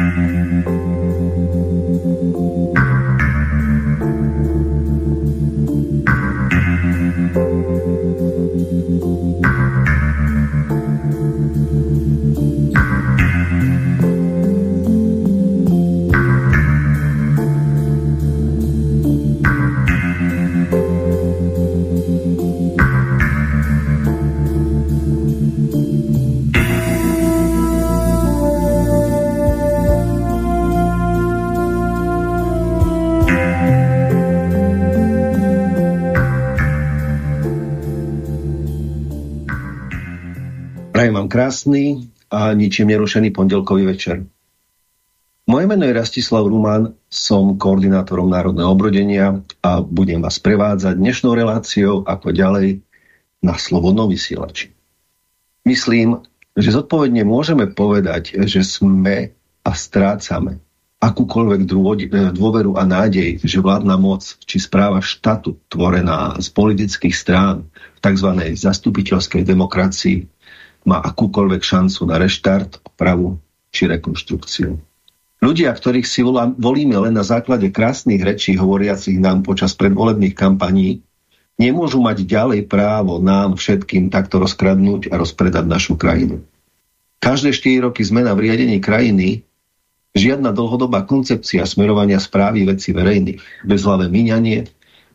Mm-hmm. Krásny a ničím nerušený pondelkový večer. Moje meno je Rastislav Rumán, som koordinátorom Národného obrodenia a budem vás prevádzať dnešnou reláciou ako ďalej na Slobodnom vysielači. Myslím, že zodpovedne môžeme povedať, že sme a strácame akúkoľvek dôveru a nádej, že vládna moc či správa štátu tvorená z politických strán v tzv. zastupiteľskej demokracii má akúkoľvek šancu na reštart, opravu či rekonštrukciu. Ľudia, ktorých si volíme len na základe krásnych rečí hovoriacich nám počas predvolebných kampaní, nemôžu mať ďalej právo nám všetkým takto rozkradnúť a rozpredať našu krajinu. Každé 4 roky zmena v riadení krajiny, žiadna dlhodobá koncepcia smerovania správy veci verejných, bezhlavé míňanie,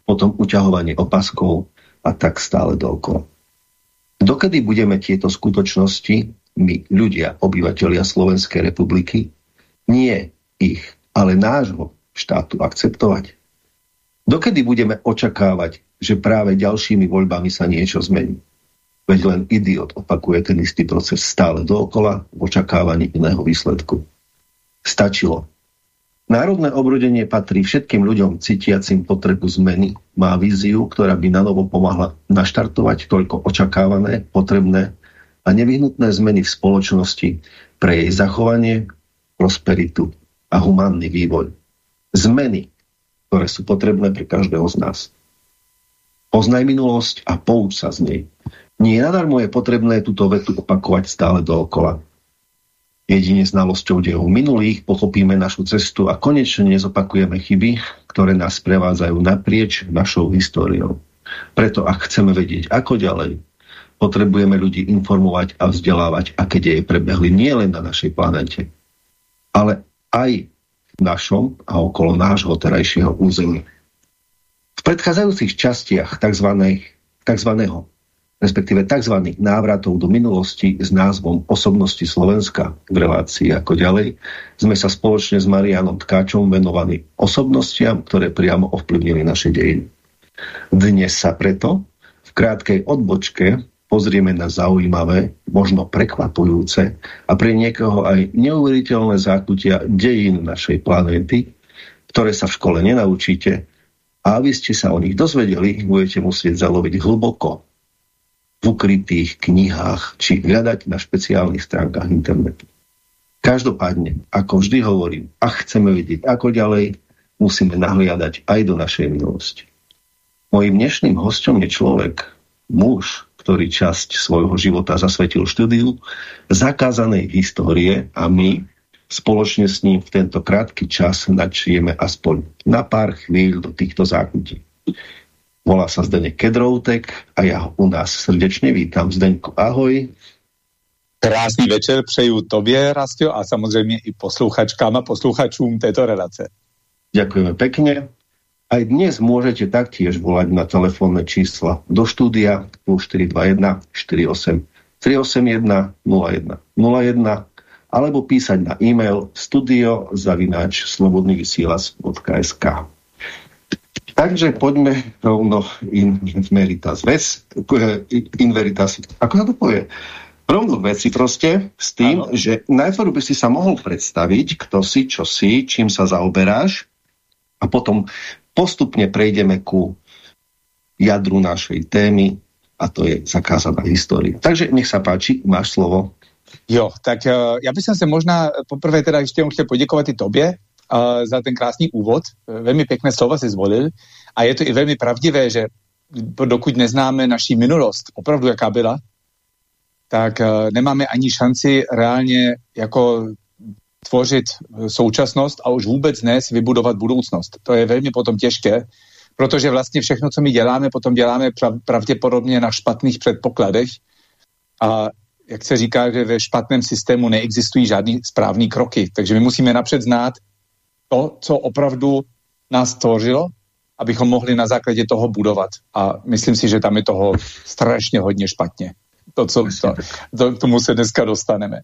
potom uťahovanie opaskov a tak stále dookola. Dokedy budeme tieto skutočnosti, my, ľudia, obyvateľia Slovenskej republiky, nie ich, ale nášho štátu akceptovať? Dokedy budeme očakávať, že práve ďalšími voľbami sa niečo zmení? Veď len idiot opakuje ten istý proces stále dookola v očakávaní iného výsledku. Stačilo Národné obrodenie patrí všetkým ľuďom cítiacim potrebu zmeny. Má víziu, ktorá by na novo pomohla naštartovať toľko očakávané, potrebné a nevyhnutné zmeny v spoločnosti pre jej zachovanie, prosperitu a humánny vývoj. Zmeny, ktoré sú potrebné pre každého z nás. Poznaj minulosť a pouč sa z nej. Nie nadarmo je potrebné túto vetu opakovať stále dookola. Jedine znalosťou dejov minulých pochopíme našu cestu a konečne nezopakujeme chyby, ktoré nás prevádzajú naprieč našou históriou. Preto ak chceme vedieť, ako ďalej, potrebujeme ľudí informovať a vzdelávať, aké deje prebehli nielen na našej planete, ale aj v našom a okolo nášho terajšieho územia. V predchádzajúcich častiach tzv. tzv respektíve tzv. návratov do minulosti s názvom Osobnosti Slovenska v relácii ako ďalej, sme sa spoločne s Marianom Tkáčom venovali osobnostiam, ktoré priamo ovplyvnili naše dejiny. Dnes sa preto v krátkej odbočke pozrieme na zaujímavé, možno prekvapujúce a pre niekoho aj neuveriteľné zákutia dejín našej planéty, ktoré sa v škole nenaučíte a aby ste sa o nich dozvedeli, budete musieť zaloviť hlboko v ukrytých knihách či hľadať na špeciálnych stránkach internetu. Každopádne, ako vždy hovorím, ak chceme vedieť ako ďalej, musíme nahliadať aj do našej minulosti. Mojím dnešným hostom je človek, muž, ktorý časť svojho života zasvetil štúdiu zakázanej histórie a my spoločne s ním v tento krátky čas načrieme aspoň na pár chvíľ do týchto zákutí. Volá sa Zdeněk Kedroutek a já ho u nás srdečně vítám. Zdeňku, ahoj. Krásný večer přeju tobě, Rastio, a samozřejmě i posluchačkám a posluchačům této relace. Ďakujeme pekne. Aj dnes môžete taktiež volať na telefónne čísla do štúdia 0421 48 381 01 01 alebo písať na e-mail studio zavináč slobodnyvysielac.sk Takže poďme rovno in veritas ves, in veritas, ako sa to povie? Rovno veci proste s tým, ano. že najprv by si sa mohol predstaviť, kto si, čo si, čím sa zaoberáš a potom postupne prejdeme ku jadru našej témy a to je zakázaná história. Takže nech sa páči, máš slovo. Jo, tak uh, já bych se možná poprvé teda ještě chtěl poděkovat i tobě, za ten krásný úvod. Velmi pěkné slova si zvolil. A je to i velmi pravdivé, že dokud neznáme naší minulost, opravdu jaká byla, tak uh, nemáme ani šanci reálně jako tvořit současnost a už vůbec ne si vybudovat budoucnost. To je velmi potom těžké, protože vlastně všechno, co my děláme, potom děláme pravděpodobně na špatných předpokladech a jak se říká, že ve špatném systému neexistují žádný správný kroky. Takže my musíme napřed znát to, co opravdu nás tvořilo, abychom mohli na základě toho budovat. A myslím si, že tam je toho strašně hodně špatně. To, co, to, to, k tomu se dneska dostaneme.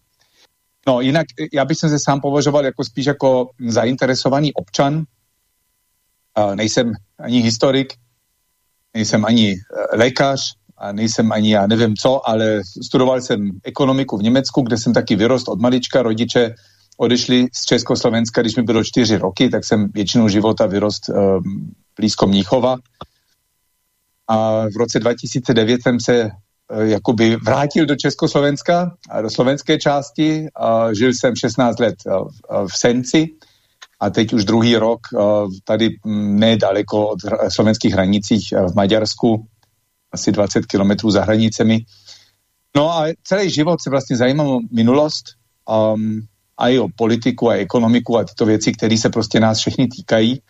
No jinak já bych se sám považoval jako spíš jako zainteresovaný občan. A nejsem ani historik, nejsem ani eh, lékař, a nejsem ani já nevím co, ale studoval jsem ekonomiku v Německu, kde jsem taky vyrost od malička. Rodiče odešli z Československa, když mi bylo čtyři roky, tak jsem většinou života vyrost um, blízko Mníchova. A v roce 2009 jsem se uh, jakoby vrátil do Československa do slovenské části. A žil jsem 16 let uh, v Senci a teď už druhý rok tady mm, nedaleko od slovenských hranicích v Maďarsku asi 20 kilometrů za hranicemi. No a celý život se vlastně zajímám o minulost um, a i o politiku a ekonomiku a tyto věci, které se prostě nás všechny týkají.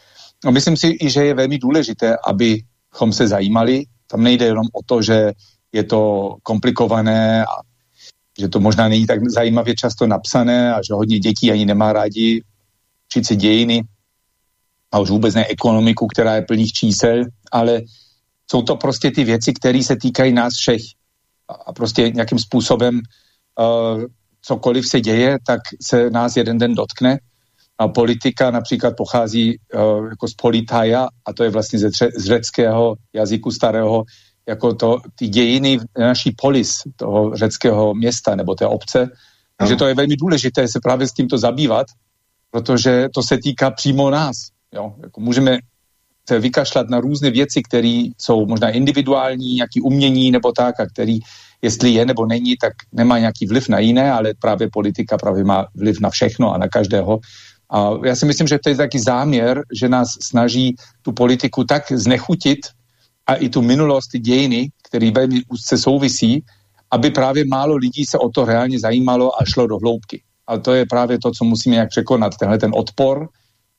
No myslím si že je velmi důležité, abychom se zajímali. Tam nejde jenom o to, že je to komplikované a že to možná není tak zajímavě často napsané a že hodně dětí ani nemá rádi učit si dějiny a už vůbec ne ekonomiku, která je plných čísel, ale jsou to prostě ty věci, které se týkají nás všech. A prostě nějakým způsobem uh, cokoliv se děje, tak se nás jeden den dotkne. A politika například pochází uh, jako z politaja, a to je vlastně ze, z řeckého jazyku starého, jako to, ty dějiny naší polis, toho řeckého města nebo té obce. Takže to je velmi důležité se právě s tímto zabývat, protože to se týká přímo nás. Jo? Jako můžeme se vykašlat na různé věci, které jsou možná individuální, nějaký umění nebo tak, a který, jestli je nebo není, tak nemá nějaký vliv na jiné, ale právě politika právě má vliv na všechno a na každého. A já si myslím, že to je taky záměr, že nás snaží tu politiku tak znechutit a i tu minulost, ty dějiny, které velmi úzce souvisí, aby právě málo lidí se o to reálně zajímalo a šlo do hloubky. A to je právě to, co musíme jak překonat, tenhle ten odpor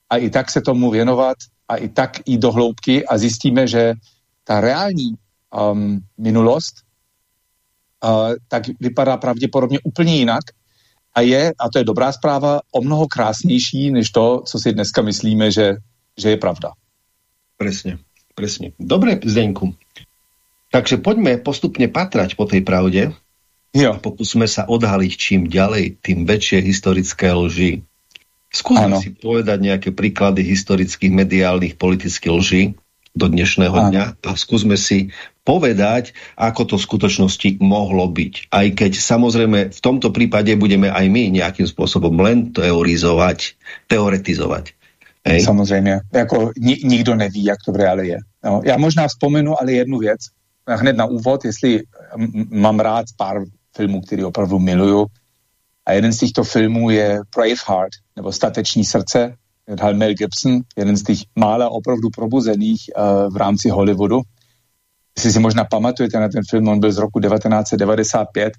a i tak se tomu věnovat a i tak i do hloubky a zjistíme, že ta reální um, minulost tak vypadá pravděpodobně úplně jinak a je, a to je dobrá zpráva, o mnoho krásnější, než to, co si dneska myslíme, že, že je pravda. Presně, presně. Dobré, Zdenku. Takže pojďme postupně patrať po té pravdě. Jo. A pokusme sa odhaliť čím ďalej, tým väčšie historické lži. Skúsme si povedať nejaké príklady historických, mediálnych, politických lží do dnešného dňa a skúsme si povedať, ako to v skutočnosti mohlo byť. Aj keď samozrejme v tomto prípade budeme aj my nejakým spôsobom len teorizovať, teoretizovať. Hej? Samozřejmě. Jako ni, nikdo neví, jak to v reále je. No, já možná vzpomenu ale jednu věc. Hned na úvod, jestli mám rád pár filmů, který opravdu miluju, a jeden z těchto filmů je Braveheart, nebo Stateční srdce, hal Mel Gibson, jeden z těch mála opravdu probuzených uh, v rámci Hollywoodu. Jestli si možná pamatujete na ten film, on byl z roku 1995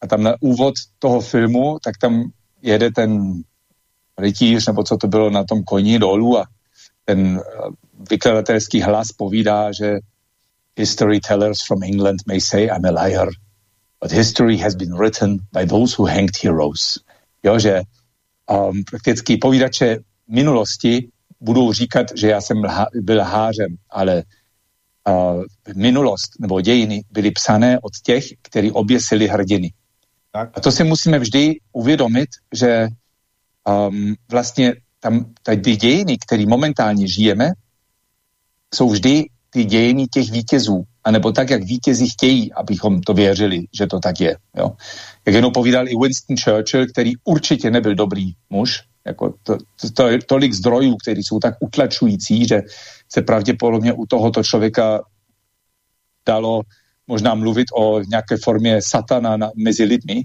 a tam na úvod toho filmu, tak tam jede ten rytíř, nebo co to bylo na tom koni dolů a ten uh, vykladatelský hlas povídá, že history tellers from England may say I'm a liar, but history has been written by those who hanged heroes. Jo, že um, prakticky povídače minulosti budou říkat, že já jsem lha, byl hářem, ale uh, minulost nebo dějiny byly psané od těch, kteří oběsili hrdiny. Tak. A to si musíme vždy uvědomit, že um, vlastně tam ty dějiny, které momentálně žijeme, jsou vždy ty dějiny těch vítězů anebo tak, jak vítězi chtějí, abychom to věřili, že to tak je. Jo. Jak jenom povídal i Winston Churchill, který určitě nebyl dobrý muž, jako to, to, to, tolik zdrojů, které jsou tak utlačující, že se pravděpodobně u tohoto člověka dalo možná mluvit o nějaké formě satana na, mezi lidmi,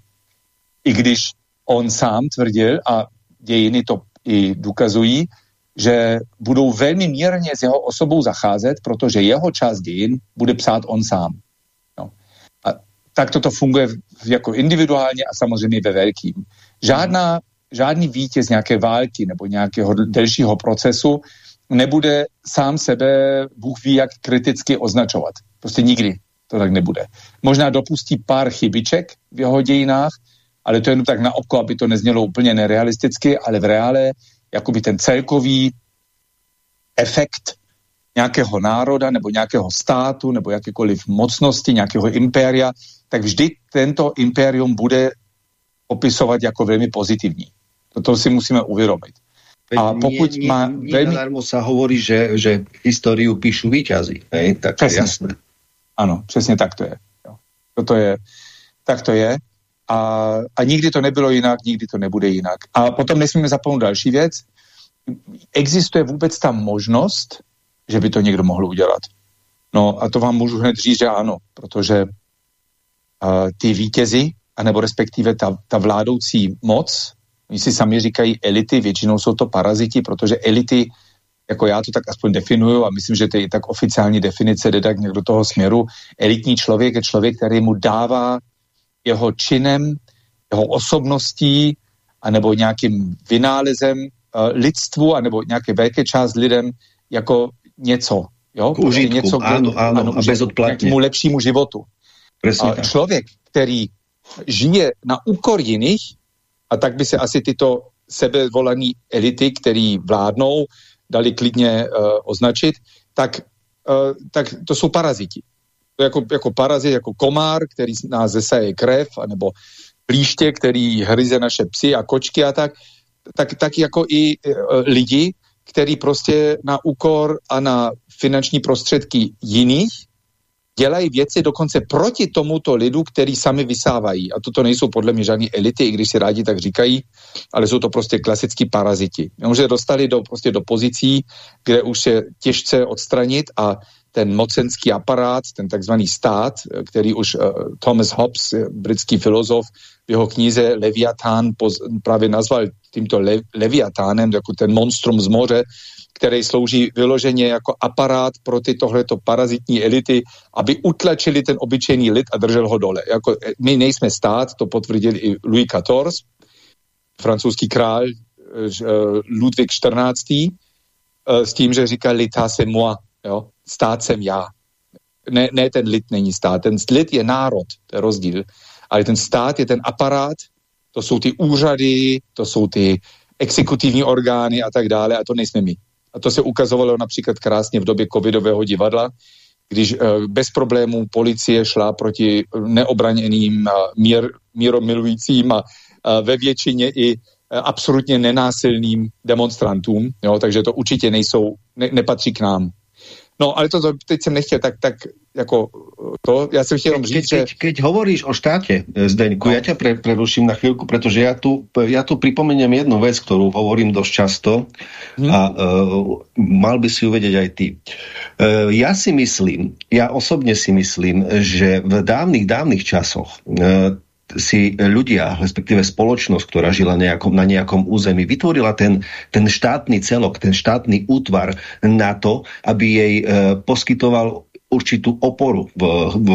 i když on sám tvrdil, a dějiny to i důkazují, že budou velmi mírně s jeho osobou zacházet, protože jeho část dějin bude psát on sám. No. A tak toto funguje jako individuálně a samozřejmě ve velkým. Žádná žádný vítěz nějaké války nebo nějakého delšího procesu nebude sám sebe, Bůh ví, jak kriticky označovat. Prostě nikdy to tak nebude. Možná dopustí pár chybiček v jeho dějinách, ale to je jenom tak na oko, aby to neznělo úplně nerealisticky, ale v reále jakoby ten celkový efekt nějakého národa nebo nějakého státu nebo jakékoliv mocnosti, nějakého impéria, tak vždy tento impérium bude opisovat jako velmi pozitivní. To si musíme uvědomit. A pokud nie, má nie, veľmi... sa hovorí, že, že históriu píšu výťazí. Hej? Tak přesně. jasné. Ano, přesně tak to je. Jo. Toto je, tak to je. A, a nikdy to nebylo jinak, nikdy to nebude jinak. A potom nesmíme zapomenout další věc. Existuje vůbec ta možnost, že by to někdo mohl udělat. No a to vám můžu hned říct, že ano, protože uh, ty vítězi, anebo respektive ta, ta vládoucí moc, Oni si sami říkají elity, většinou jsou to paraziti, protože elity, jako já to tak aspoň definuju a myslím, že to je i tak oficiální definice, jde tak do toho směru. Elitní člověk je člověk, který mu dává jeho činem, jeho osobností anebo nějakým vynálezem uh, lidstvu anebo nějaké velké část lidem jako něco. Jo? K užitku, něco, ano, ano, ano, a bezodplatně. K lepšímu životu. a člověk, který žije na úkor jiných, a tak by se asi tyto sebevolané elity, který vládnou, dali klidně uh, označit, tak, uh, tak to jsou paraziti. Jako, jako parazit, jako komár, který nás zesaje krev, anebo plíště, který hryze naše psy a kočky a tak, tak, tak jako i uh, lidi, který prostě na úkor a na finanční prostředky jiných dělají věci dokonce proti tomuto lidu, který sami vysávají. A toto nejsou podle mě žádné elity, i když si rádi tak říkají, ale jsou to prostě klasický paraziti. Jenomže dostali do, prostě do pozicí, kde už je těžce odstranit a ten mocenský aparát, ten takzvaný stát, který už uh, Thomas Hobbes, britský filozof, v jeho knize Leviatán právě nazval tímto le, Leviatánem, jako ten monstrum z moře, který slouží vyloženě jako aparát pro ty tohleto parazitní elity, aby utlačili ten obyčejný lid a držel ho dole. Jako, eh, my nejsme stát, to potvrdil i Louis XIV, francouzský král eh, eh, Ludvík XIV, s tím, že říká lita se moi, jo? stát jsem já. Ne, ne ten lid není stát, ten lid je národ, to je rozdíl. Ale ten stát je ten aparát, to jsou ty úřady, to jsou ty exekutivní orgány a tak dále a to nejsme my. A to se ukazovalo například krásně v době covidového divadla, když eh, bez problémů policie šla proti neobraněným mír, míromilujícím a ve většině i eh, absolutně nenásilným demonstrantům, jo, takže to určitě nejsou, ne, nepatří k nám. No, ale to, to teď jsem nechtěl tak, tak jako to, ja som chtěl říct, keď, že... Keď hovoríš o štáte, eh, Zdeňku, no. ja ťa pre, preruším na chvíľku, pretože ja tu, ja tu pripomeniem jednu vec, ktorú hovorím dosť často hmm. a uh, mal by si uvedieť aj ty. Uh, ja si myslím, ja osobne si myslím, že v dávnych, dávnych časoch uh, si ľudia, respektíve spoločnosť, ktorá žila nejakom, na nejakom území, vytvorila ten, ten štátny celok, ten štátny útvar na to, aby jej e, poskytoval určitú oporu v, v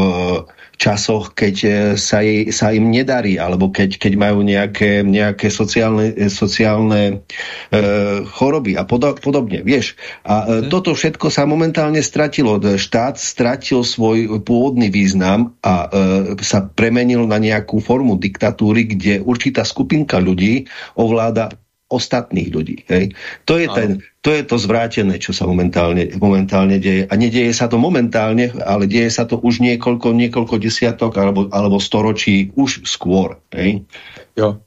časoch, keď e, sa, jej, sa im nedarí, alebo keď, keď majú nejaké, nejaké sociálne, sociálne e, choroby a podobne, vieš. A e, toto všetko sa momentálne stratilo. Štát stratil svoj pôvodný význam a e, sa premenil na nejakú formu diktatúry, kde určitá skupinka ľudí ovláda ostatných ľudí. Hej? To, je ten, to je to zvrátené, čo sa momentálne, momentálne deje. A nedieje sa to momentálne, ale deje sa to už niekoľko, niekoľko desiatok alebo, alebo storočí už skôr. Hej? Jo.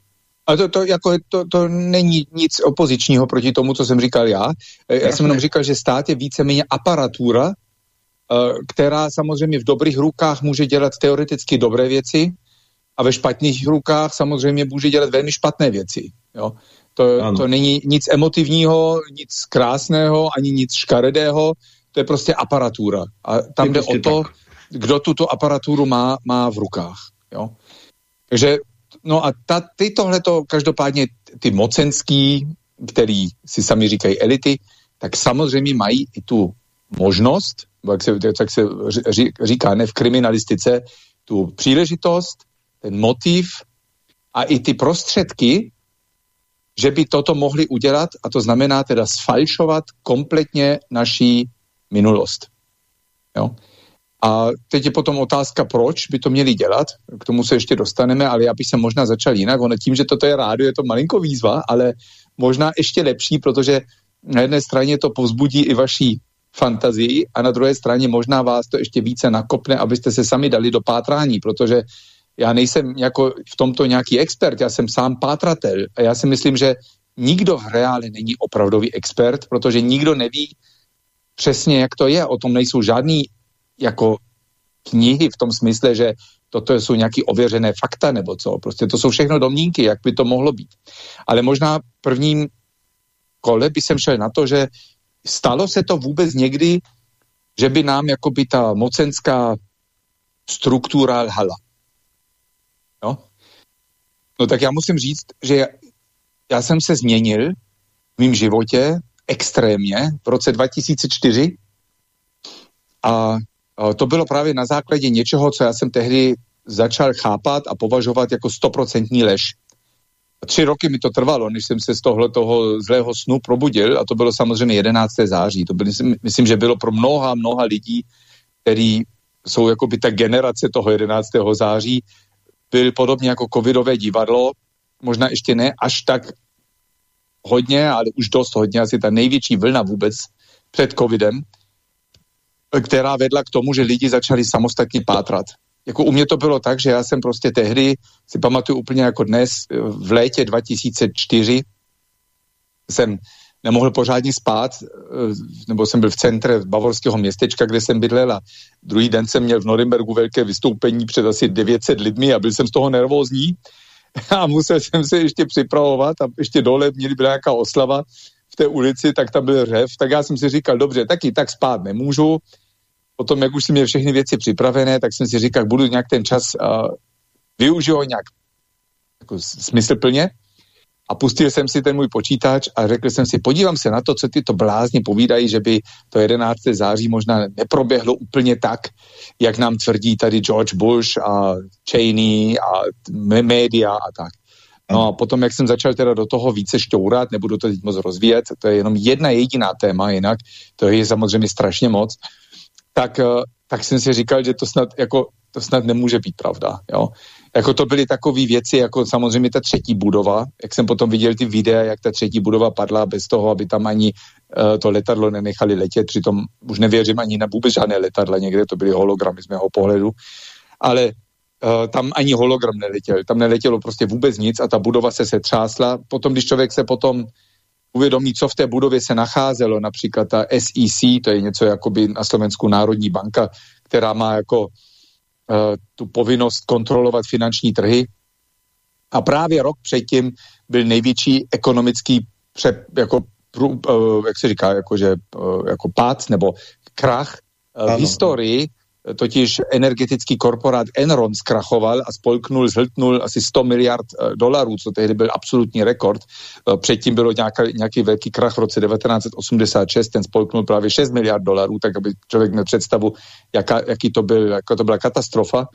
A to, to, jako, to, to není nic opozičního proti tomu, co jsem říkal já. Já Jasne. jsem jenom říkal, že stát je víceméně aparatura, eh, která samozřejmě v dobrých rukách může dělat teoreticky dobré věci a ve špatných rukách samozřejmě může dělat velmi špatné věci. Jo? To, to není nic emotivního, nic krásného, ani nic škaredého, to je prostě aparatura. A tam jde prostě o to, tak. kdo tuto aparaturu má, má v rukách. Jo? Takže, no a ta, ty tohleto, každopádně ty mocenský, který si sami říkají elity, tak samozřejmě mají i tu možnost, jak se, jak se říká ne v kriminalistice, tu příležitost, ten motiv a i ty prostředky, že by toto mohli udělat a to znamená teda sfalšovat kompletně naší minulost. Jo? A teď je potom otázka, proč by to měli dělat, k tomu se ještě dostaneme, ale já bych se možná začal jinak. Ono tím, že toto je rádio, je to malinko výzva, ale možná ještě lepší, protože na jedné straně to povzbudí i vaší fantazii a na druhé straně možná vás to ještě více nakopne, abyste se sami dali do pátrání, protože já nejsem jako v tomto nějaký expert, já jsem sám pátratel a já si myslím, že nikdo v reále není opravdový expert, protože nikdo neví přesně, jak to je. O tom nejsou žádný jako knihy v tom smysle, že toto jsou nějaké ověřené fakta nebo co. Prostě to jsou všechno domínky, jak by to mohlo být. Ale možná prvním kole by jsem šel na to, že stalo se to vůbec někdy, že by nám jakoby ta mocenská struktura lhala. No? no tak já musím říct, že já jsem se změnil v mém životě extrémně v roce 2004 a to bylo právě na základě něčeho, co já jsem tehdy začal chápat a považovat jako stoprocentní lež. Tři roky mi to trvalo, než jsem se z tohle toho zlého snu probudil a to bylo samozřejmě 11. září. To byl, myslím, že bylo pro mnoha, mnoha lidí, který jsou jako by ta generace toho 11. září, byl podobně jako covidové divadlo, možná ještě ne až tak hodně, ale už dost hodně, asi ta největší vlna vůbec před covidem, která vedla k tomu, že lidi začali samostatně pátrat. Jako u mě to bylo tak, že já jsem prostě tehdy, si pamatuju úplně jako dnes, v létě 2004 jsem nemohl pořádně spát, eh, nebo jsem byl v centre bavorského městečka, kde jsem bydlel a druhý den jsem měl v Norimbergu velké vystoupení před asi 900 lidmi a byl jsem z toho nervózní. A musel jsem se ještě připravovat a ještě dole měli byla nějaká oslava v té ulici, tak tam byl řev, tak já jsem si říkal, dobře, taky tak spát nemůžu, potom, jak už jsem měl všechny věci připravené, tak jsem si říkal, budu nějak ten čas uh, využil nějak jako smysluplně a pustil jsem si ten můj počítač a řekl jsem si, podívám se na to, co tyto blázni povídají, že by to 11. září možná neproběhlo úplně tak, jak nám tvrdí tady George Bush a Cheney a média a tak. No a potom, jak jsem začal teda do toho více šťourat, nebudu to teď moc rozvíjet, to je jenom jedna jediná téma, jinak to je samozřejmě strašně moc, tak, eh, tak jsem si říkal, že to snad, jako, to snad nemůže být pravda. Jo? Jako to byly takové věci, jako samozřejmě ta třetí budova, jak jsem potom viděl ty videa, jak ta třetí budova padla bez toho, aby tam ani uh, to letadlo nenechali letět, přitom už nevěřím ani na vůbec žádné letadla, někde to byly hologramy z mého pohledu, ale uh, tam ani hologram neletěl, tam neletělo prostě vůbec nic a ta budova se setřásla. Potom, když člověk se potom uvědomí, co v té budově se nacházelo, například ta SEC, to je něco jako by na Slovensku Národní banka, která má jako tu povinnost kontrolovat finanční trhy. A právě rok předtím byl největší ekonomický pře, jako, uh, jak se říká, jakože, uh, jako pád nebo krach v historii totiž energetický korporát Enron zkrachoval a spolknul, zhltnul asi 100 miliard eh, dolarů, co tehdy byl absolutní rekord. Eh, předtím bylo nějaká, nějaký velký krach v roce 1986, ten spolknul právě 6 miliard dolarů, tak aby člověk měl představu, jaká, jaký to byl, jako to byla katastrofa.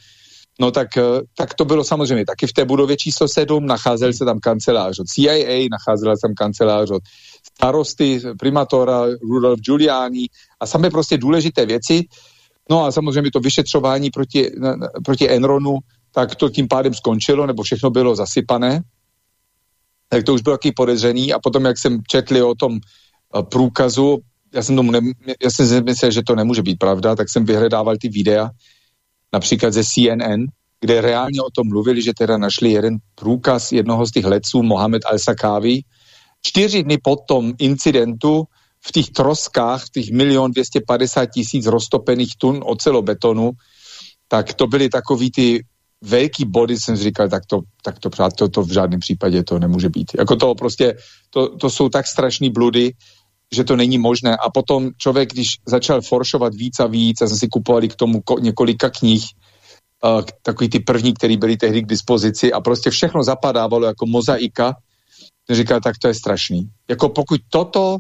No tak, eh, tak to bylo samozřejmě taky v té budově číslo 7, nacházel se tam kancelář od CIA, nacházela se tam kancelář od starosty, primátora Rudolf Giuliani a samé prostě důležité věci, No a samozřejmě to vyšetřování proti, proti Enronu, tak to tím pádem skončilo, nebo všechno bylo zasypané. Tak to už bylo taky podezřený a potom, jak jsem četli o tom eh, průkazu, já jsem, tomu ne, já jsem myslel, že to nemůže být pravda, tak jsem vyhledával ty videa, například ze CNN, kde reálně o tom mluvili, že teda našli jeden průkaz jednoho z těch letců, Mohamed Al-Sakávi. Čtyři dny po tom incidentu v těch troskách, těch milion 250 tisíc roztopených tun ocelobetonu, tak to byly takový ty velký body, jsem říkal, tak to, tak to, to, to v žádném případě to nemůže být. Jako to prostě, to, to jsou tak strašný bludy, že to není možné. A potom člověk, když začal foršovat víc a víc, a jsme si kupovali k tomu několika knih, uh, takový ty první, které byly tehdy k dispozici a prostě všechno zapadávalo jako mozaika, říkal, tak to je strašný. Jako pokud toto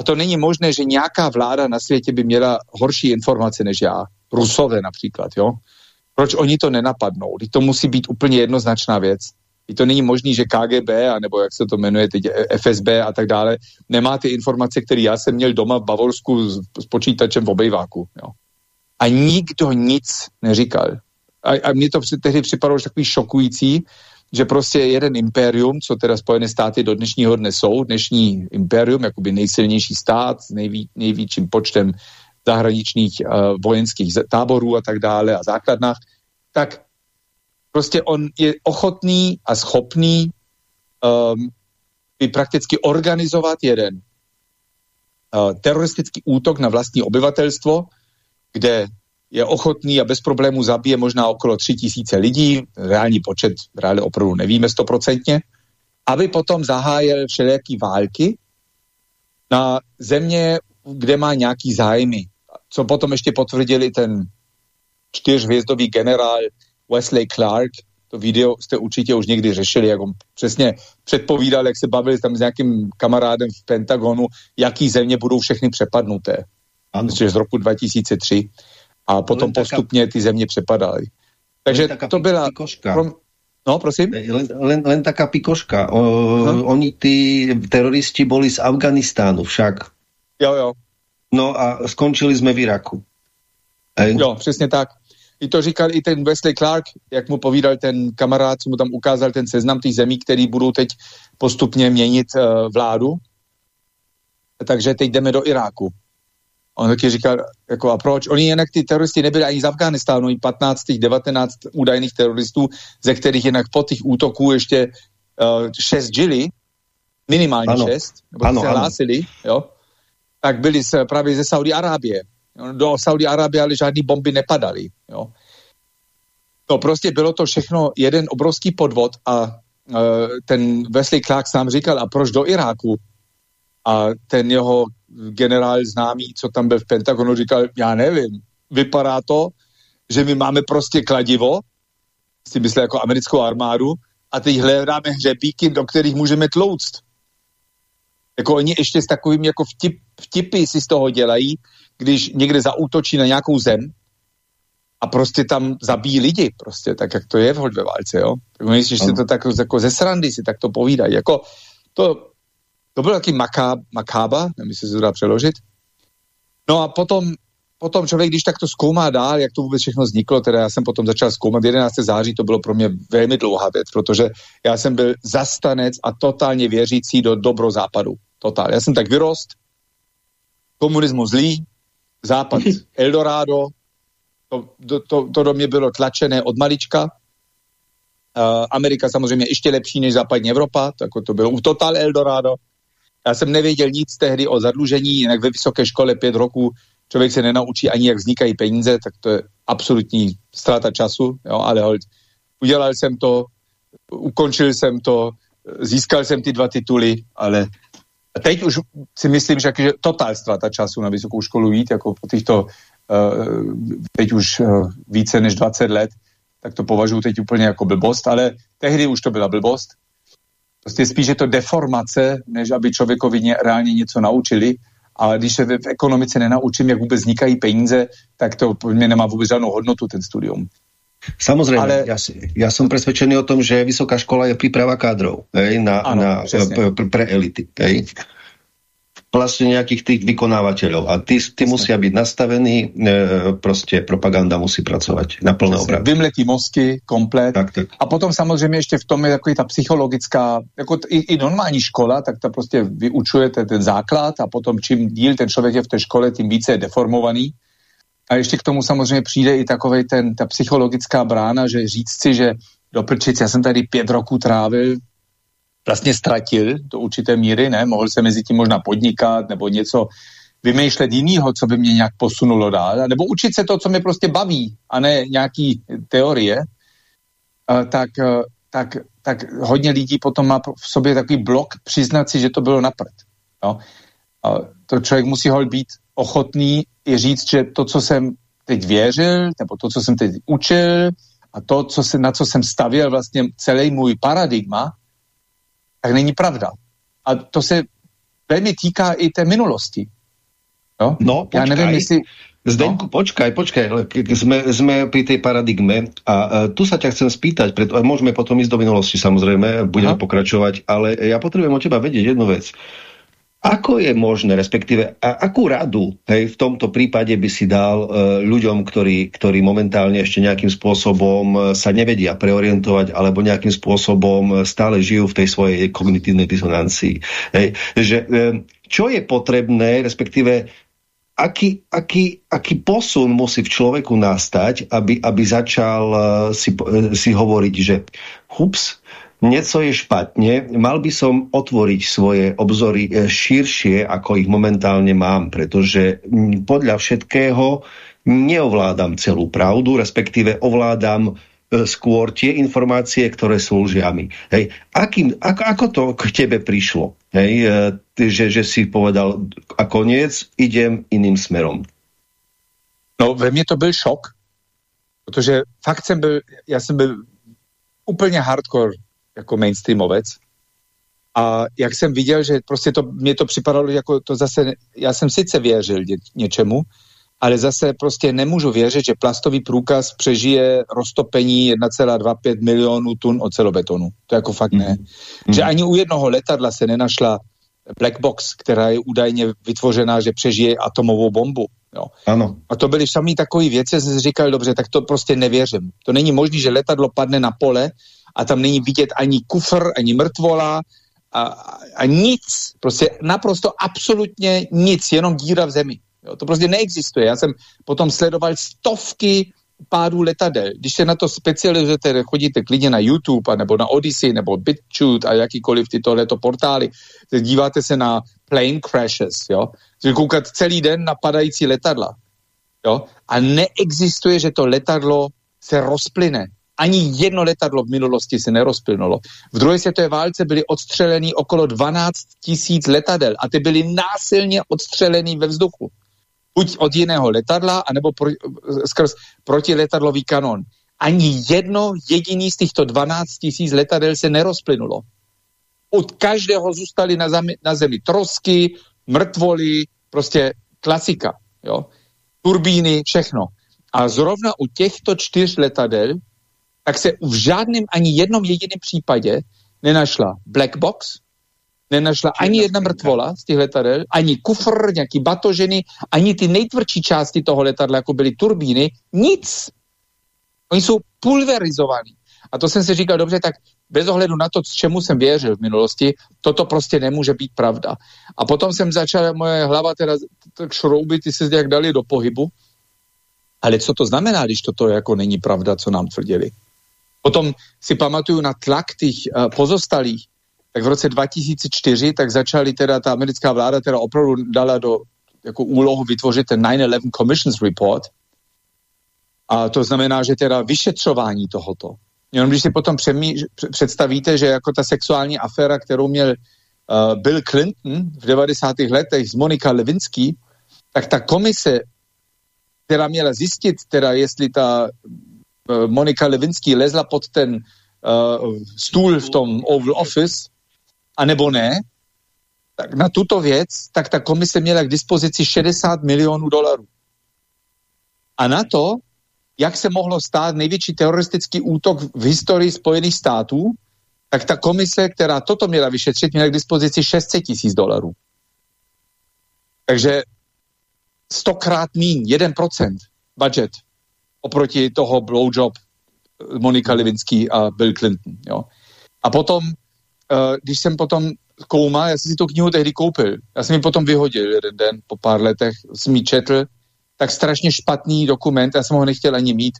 a to není možné, že nějaká vláda na světě by měla horší informace než já. Rusové například, jo? Proč oni to nenapadnou? To musí být úplně jednoznačná věc. to není možné, že KGB, nebo jak se to jmenuje teď, FSB a tak dále, nemá ty informace, které já jsem měl doma v Bavorsku s, s počítačem v obejváku. Jo. A nikdo nic neříkal. A, a mně to tehdy připadalo takový šokující, že prostě jeden impérium, co teda Spojené státy do dnešního dne jsou, dnešní impérium, jakoby nejsilnější stát s nejví, největším počtem zahraničních uh, vojenských táborů a tak dále a základnách, tak prostě on je ochotný a schopný um, by prakticky organizovat jeden uh, teroristický útok na vlastní obyvatelstvo, kde je ochotný a bez problémů zabije možná okolo tři tisíce lidí, reální počet reálně opravdu nevíme stoprocentně, aby potom zahájil všelijaký války na země, kde má nějaký zájmy. Co potom ještě potvrdili ten čtyřhvězdový generál Wesley Clark, to video jste určitě už někdy řešili, jak on přesně předpovídal, jak se bavili tam s nějakým kamarádem v Pentagonu, jaký země budou všechny přepadnuté. Ano. z roku 2003 a potom postupně ty země přepadaly. Takže to byla... Pro, no, prosím? Len, len, len taká pikoška. O, oni, ty teroristi, byli z Afganistánu však. Jo, jo. No a skončili jsme v Iraku. Ej. Jo, přesně tak. I to říkal i ten Wesley Clark, jak mu povídal ten kamarád, co mu tam ukázal ten seznam těch zemí, který budou teď postupně měnit uh, vládu. Takže teď jdeme do Iráku. On taky říkal, jako a proč? Oni jinak ty teroristi nebyli ani z Afganistánu, i 15, 19 údajných teroristů, ze kterých jinak po těch útoků ještě uh, šest žili, minimálně ano. šest, nebo ano, se hlásili, jo, tak byli z, právě ze Saudi Arábie. Do Saudi Arábie ale žádný bomby nepadaly, jo. No prostě bylo to všechno jeden obrovský podvod a uh, ten Wesley Clark sám říkal, a proč do Iráku? A ten jeho generál známý, co tam byl v Pentagonu, říkal, já nevím, vypadá to, že my máme prostě kladivo, si myslel jako americkou armádu, a teď hledáme hřebíky, do kterých můžeme tlouct. Jako oni ještě s takovým jako vtip, vtipy si z toho dělají, když někde zaútočí na nějakou zem a prostě tam zabíjí lidi, prostě, tak jak to je v ve válce, jo. Tak myslíš, že si to tak jako ze srandy si tak to povídají. Jako to, to byl taky maká, makába, nevím, jestli se to dá přeložit. No a potom, potom člověk, když tak to zkoumá dál, jak to vůbec všechno vzniklo, teda já jsem potom začal zkoumat, 11. září to bylo pro mě velmi dlouhá věc, protože já jsem byl zastanec a totálně věřící do dobro západu. Totál. Já jsem tak vyrost, komunismus zlý, západ Eldorado, to, to, to, to do mě bylo tlačené od malička, Uh, Amerika samozřejmě ještě lepší než západní Evropa, tak to bylo total Eldorado. Já jsem nevěděl nic tehdy o zadlužení, jinak ve vysoké škole pět roku člověk se nenaučí ani, jak vznikají peníze, tak to je absolutní ztráta času, jo, ale hold, udělal jsem to, ukončil jsem to, získal jsem ty dva tituly, ale teď už si myslím, že totál ztráta času na vysokou školu jít, jako po těchto uh, teď už uh, více než 20 let, tak to považuji teď úplně jako blbost, ale tehdy už to byla blbost Prostě spíš je to deformace, než aby člověkovi ně, reálně něco naučili. Ale když se v, v ekonomice nenaučím, jak vůbec vznikají peníze, tak to pro mě nemá vůbec žádnou hodnotu, ten studium. Samozřejmě, Ale... já, já jsem přesvědčený o tom, že vysoká škola je příprava kádrov na, ano, na, pre elity. Hej? Vlastně nějakých těch vykonávateľov a ty, ty musí být nastavený, e, prostě propaganda musí pracovat na plné obrat. Vymletí mozky, komplet. Tak, tak. A potom samozřejmě ještě v tom je takový ta psychologická, jako i, i normální škola, tak ta prostě vyučujete ten základ a potom čím díl ten člověk je v té škole, tím více je deformovaný. A ještě k tomu samozřejmě přijde i takovej ten, ta psychologická brána, že říct si, že do prčic, já jsem tady pět roků trávil, vlastně ztratil do určité míry, ne? Mohl se mezi tím možná podnikat nebo něco vymýšlet jinýho, co by mě nějak posunulo dál, nebo učit se to, co mě prostě baví, a ne nějaký teorie, tak, tak, tak hodně lidí potom má v sobě takový blok přiznat si, že to bylo na prd. No. To člověk musí hol být ochotný i říct, že to, co jsem teď věřil, nebo to, co jsem teď učil, a to, co se, na co jsem stavěl vlastně celý můj paradigma, tak není pravda. A to se velmi týká i té minulosti. Jo? No, Já nevím, jestli... Zdeňku, no? počkaj, počkaj, sme, sme pri tej paradigme a, a tu sa ťa chcem spýtať, preto, a môžeme potom ísť do minulosti samozrejme, budeme Aha. pokračovať, ale ja potrebujem od teba vedieť jednu vec. Ako je možné, respektíve a akú radu hej, v tomto prípade by si dal e, ľuďom, ktorí, ktorí momentálne ešte nejakým spôsobom e, sa nevedia preorientovať alebo nejakým spôsobom e, stále žijú v tej svojej kognitívnej disonancii. Hej, že, e, čo je potrebné, respektíve aký, aký, aký posun musí v človeku nastať, aby, aby začal uh, si, uh, si hovoriť, že hups, něco je špatně, mal by som otvoriť svoje obzory eh, širšie, ako ich momentálne mám, pretože mm, podľa všetkého neovládam celú pravdu, respektíve ovládam eh, skôr tie informácie, ktoré sú lžiami. Hej. Akým, ako, ako to k tebe prišlo? Hej, eh, že, že si povedal, a koniec, idem iným smerom. No, ve mně to byl šok, protože fakt jsem byl, já jsem byl úplně hardcore jako mainstreamovec. A jak jsem viděl, že prostě to, mě to připadalo jako to zase, já jsem sice věřil ně, něčemu, ale zase prostě nemůžu věřit, že plastový průkaz přežije roztopení 1,25 milionů tun ocelobetonu. To jako fakt ne. Mm. Že ani u jednoho letadla se nenašla black box, která je údajně vytvořená, že přežije atomovou bombu. Jo. Ano. A to byly samý takové věci, jsem si říkal, dobře, tak to prostě nevěřím. To není možné, že letadlo padne na pole a tam není vidět ani kufr, ani mrtvola a, a nic, prostě naprosto absolutně nic, jenom díra v zemi. Jo, to prostě neexistuje. Já jsem potom sledoval stovky pádů letadel. Když se na to specializujete, chodíte klidně na YouTube, nebo na Odyssey, nebo BitChute a jakýkoliv tyto portály, díváte se na plane crashes, jo, koukat celý den na padající letadla, jo, a neexistuje, že to letadlo se rozplyne ani jedno letadlo v minulosti se nerozplynulo. V druhé světové válce byly odstřeleny okolo 12 tisíc letadel a ty byly násilně odstřeleny ve vzduchu. Buď od jiného letadla, anebo pro, skrz protiletadlový kanon. Ani jedno jediný z těchto 12 tisíc letadel se nerozplynulo. Od každého zůstaly na zemi, na zemi trosky, mrtvoly, prostě klasika. Jo? Turbíny, všechno. A zrovna u těchto čtyř letadel tak se v žádném ani jednom jediném případě nenašla black box, nenašla ani jedna mrtvola z těch letadel, ani kufr, nějaký batoženy, ani ty nejtvrdší části toho letadla, jako byly turbíny, nic. Oni jsou pulverizovaní. A to jsem si říkal, dobře, tak bez ohledu na to, čemu jsem věřil v minulosti, toto prostě nemůže být pravda. A potom jsem začal, moje hlava teda tak šrouby, ty se nějak dali do pohybu. Ale co to znamená, když toto jako není pravda, co nám tvrdili? Potom si pamatuju na tlak těch uh, pozostalých, tak v roce 2004 tak začali teda, ta americká vláda teda opravdu dala do jako úlohu vytvořit ten 9-11 Commissions Report. A to znamená, že teda vyšetřování tohoto. Jenom když si potom přemí, představíte, že jako ta sexuální aféra, kterou měl uh, Bill Clinton v 90. letech s Monika Lewinsky, tak ta komise, která měla zjistit, teda jestli ta Eh, Monika Levinsky lezla pod ten uh, stůl v tom Oval Office, anebo ne, tak na tuto věc, tak ta komise měla k dispozici 60 milionů dolarů. A na to, jak se mohlo stát největší teroristický útok v historii Spojených států, tak ta komise, která toto měla vyšetřit, měla k dispozici 600 tisíc dolarů. Takže stokrát míň, 1% budget oproti toho blowjob eh, Monika Levinsky a Bill Clinton. Jo. A potom, uh, když jsem potom koumal, já jsem si tu knihu tehdy koupil, já jsem ji potom vyhodil jeden den, po pár letech jsem ji četl, tak strašně špatný dokument, já jsem ho nechtěl ani mít.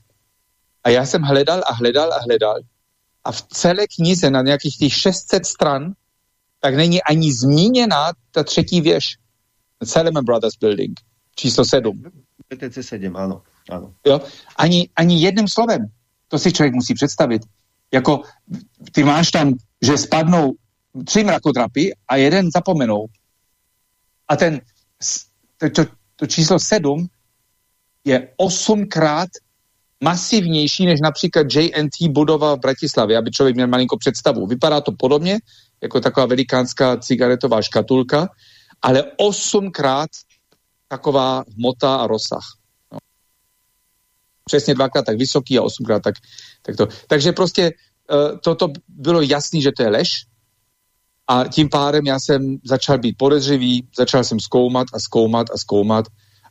A já jsem hledal a hledal a hledal. A v celé knize na nějakých těch 600 stran tak není ani zmíněná ta třetí věž. Salomon Brothers Building, číslo 7. PTC 7, ano. Jo? Ani, ani jedním slovem. To si člověk musí představit. Jako ty máš tam, že spadnou tři mrakodrapy a jeden zapomenou. A ten, to, to, to číslo sedm je osmkrát masivnější než například JNT budova v Bratislavě, aby člověk měl malinko představu. Vypadá to podobně, jako taková velikánská cigaretová škatulka, ale osmkrát taková hmota a rozsah. Přesně dvakrát tak vysoký a osmkrát tak, tak to. Takže prostě uh, toto bylo jasný, že to je lež a tím pádem já jsem začal být podezřivý, začal jsem zkoumat a zkoumat a zkoumat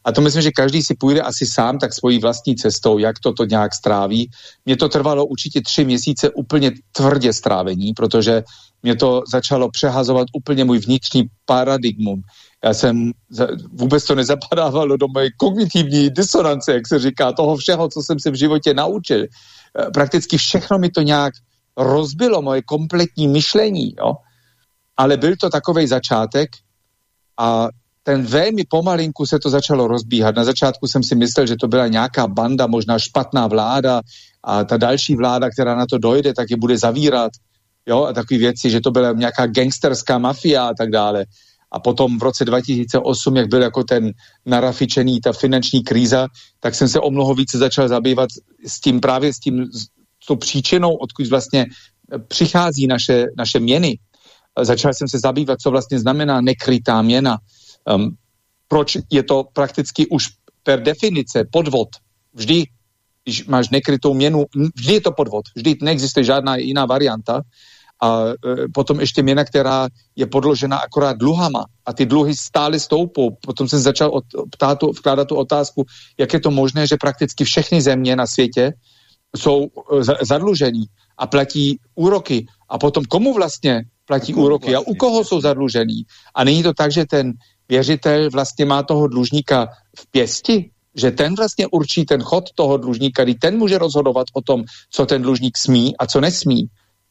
a to myslím, že každý si půjde asi sám tak svojí vlastní cestou, jak toto nějak stráví. Mně to trvalo určitě tři měsíce úplně tvrdě strávení, protože mě to začalo přehazovat úplně můj vnitřní paradigmum. Já jsem, vůbec to nezapadávalo do mojej kognitivní disonance, jak se říká, toho všeho, co jsem se v životě naučil. Eh, prakticky všechno mi to nějak rozbilo, moje kompletní myšlení, jo. Ale byl to takový začátek a ten velmi pomalinku se to začalo rozbíhat. Na začátku jsem si myslel, že to byla nějaká banda, možná špatná vláda a ta další vláda, která na to dojde, tak je bude zavírat. Jo, a takové věci, že to byla nějaká gangsterská mafia a tak dále. A potom v roce 2008, jak byl jako ten narafičený, ta finanční kríza, tak jsem se o mnoho více začal zabývat s tím právě s tím, s tou příčinou, odkud vlastně přichází naše, naše měny. Začal jsem se zabývat, co vlastně znamená nekrytá měna. Um, proč je to prakticky už per definice podvod? Vždy, když máš nekrytou měnu, vždy je to podvod. Vždy neexistuje žádná jiná varianta a e, potom ještě měna, která je podložena akorát dluhama a ty dluhy stále stoupou. Potom jsem začal od, ptát, vkládat tu otázku, jak je to možné, že prakticky všechny země na světě jsou e, zadlužení a platí úroky. A potom komu vlastně platí komu úroky vlastně? a u koho jsou zadlužení? A není to tak, že ten věřitel vlastně má toho dlužníka v pěsti? Že ten vlastně určí ten chod toho dlužníka, kdy ten může rozhodovat o tom, co ten dlužník smí a co nesmí.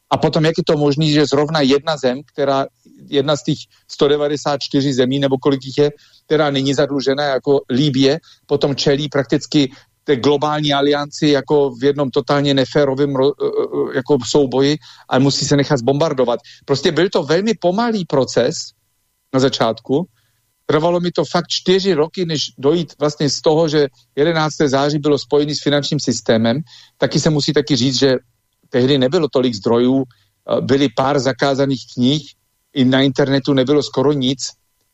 A potom, jak je to možné, že zrovna jedna zem, která, jedna z těch 194 zemí, nebo kolik jich je, která není zadlužená jako Líbě, potom čelí prakticky té globální alianci jako v jednom totálně neférovém e, e, jako souboji a musí se nechat zbombardovat. Prostě byl to velmi pomalý proces na začátku. Trvalo mi to fakt čtyři roky, než dojít vlastně z toho, že 11. září bylo spojený s finančním systémem. Taky se musí taky říct, že tehdy nebylo tolik zdrojů, byly pár zakázaných knih, i na internetu nebylo skoro nic,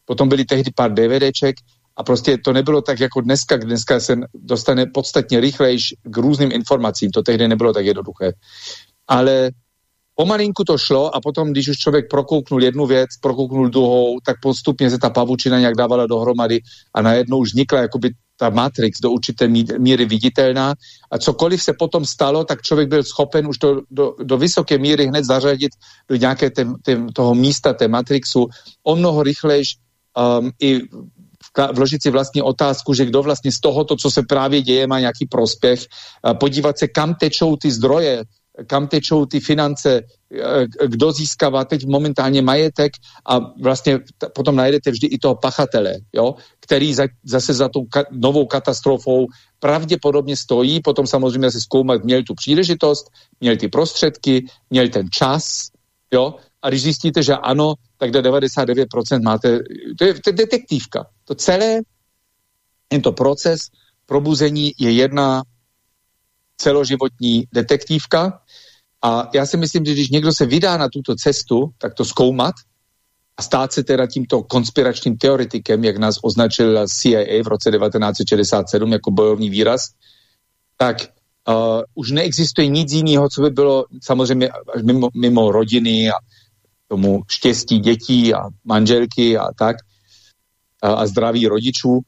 potom byly tehdy pár DVDček a prostě to nebylo tak jako dneska, dneska se dostane podstatně rychlejš k různým informacím, to tehdy nebylo tak jednoduché. Ale pomalinku to šlo a potom, když už člověk prokouknul jednu věc, prokouknul druhou, tak postupně se ta pavučina nějak dávala dohromady a najednou už vznikla jakoby ta Matrix do určité míry viditelná. A cokoliv se potom stalo, tak člověk byl schopen už do, do, do vysoké míry hned zařadit do nějaké tém, tém, toho místa té Matrixu o mnoho rychlejš um, i vložit si vlastní otázku, že kdo vlastně z tohoto, co se právě děje, má nějaký prospěch, podívat se, kam tečou ty zdroje, kam tečou ty finance, eh, kdo získává teď momentálně majetek a vlastně potom najdete vždy i toho pachatele, jo, který za, zase za tou ka novou katastrofou pravděpodobně stojí, potom samozřejmě se zkoumat, měl tu příležitost, měl ty prostředky, měl ten čas, jo, a když zjistíte, že ano, tak do 99% máte, to je, to je detektivka. To celé, tento proces probuzení je jedna celoživotní detektivka, a já si myslím, že když někdo se vydá na tuto cestu, tak to zkoumat a stát se teda tímto konspiračním teoretikem, jak nás označil CIA v roce 1967 jako bojovný výraz, tak uh, už neexistuje nic jiného, co by bylo samozřejmě mimo, mimo rodiny a tomu štěstí dětí a manželky a tak a, a zdraví rodičů,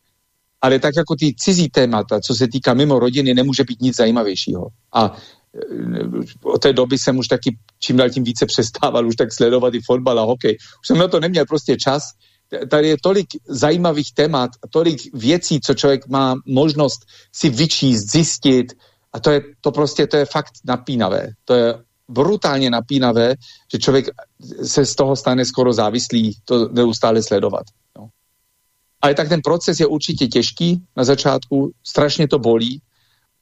ale tak jako ty cizí témata, co se týká mimo rodiny, nemůže být nic zajímavějšího. A od té doby jsem už taky čím dál tím více přestával už tak sledovat i fotbal a hokej. Už jsem na to neměl prostě čas. Tady je tolik zajímavých témat, tolik věcí, co člověk má možnost si vyčíst, zjistit a to je to prostě, to je fakt napínavé. To je brutálně napínavé, že člověk se z toho stane skoro závislý to neustále sledovat. No. Ale tak ten proces je určitě těžký na začátku, strašně to bolí,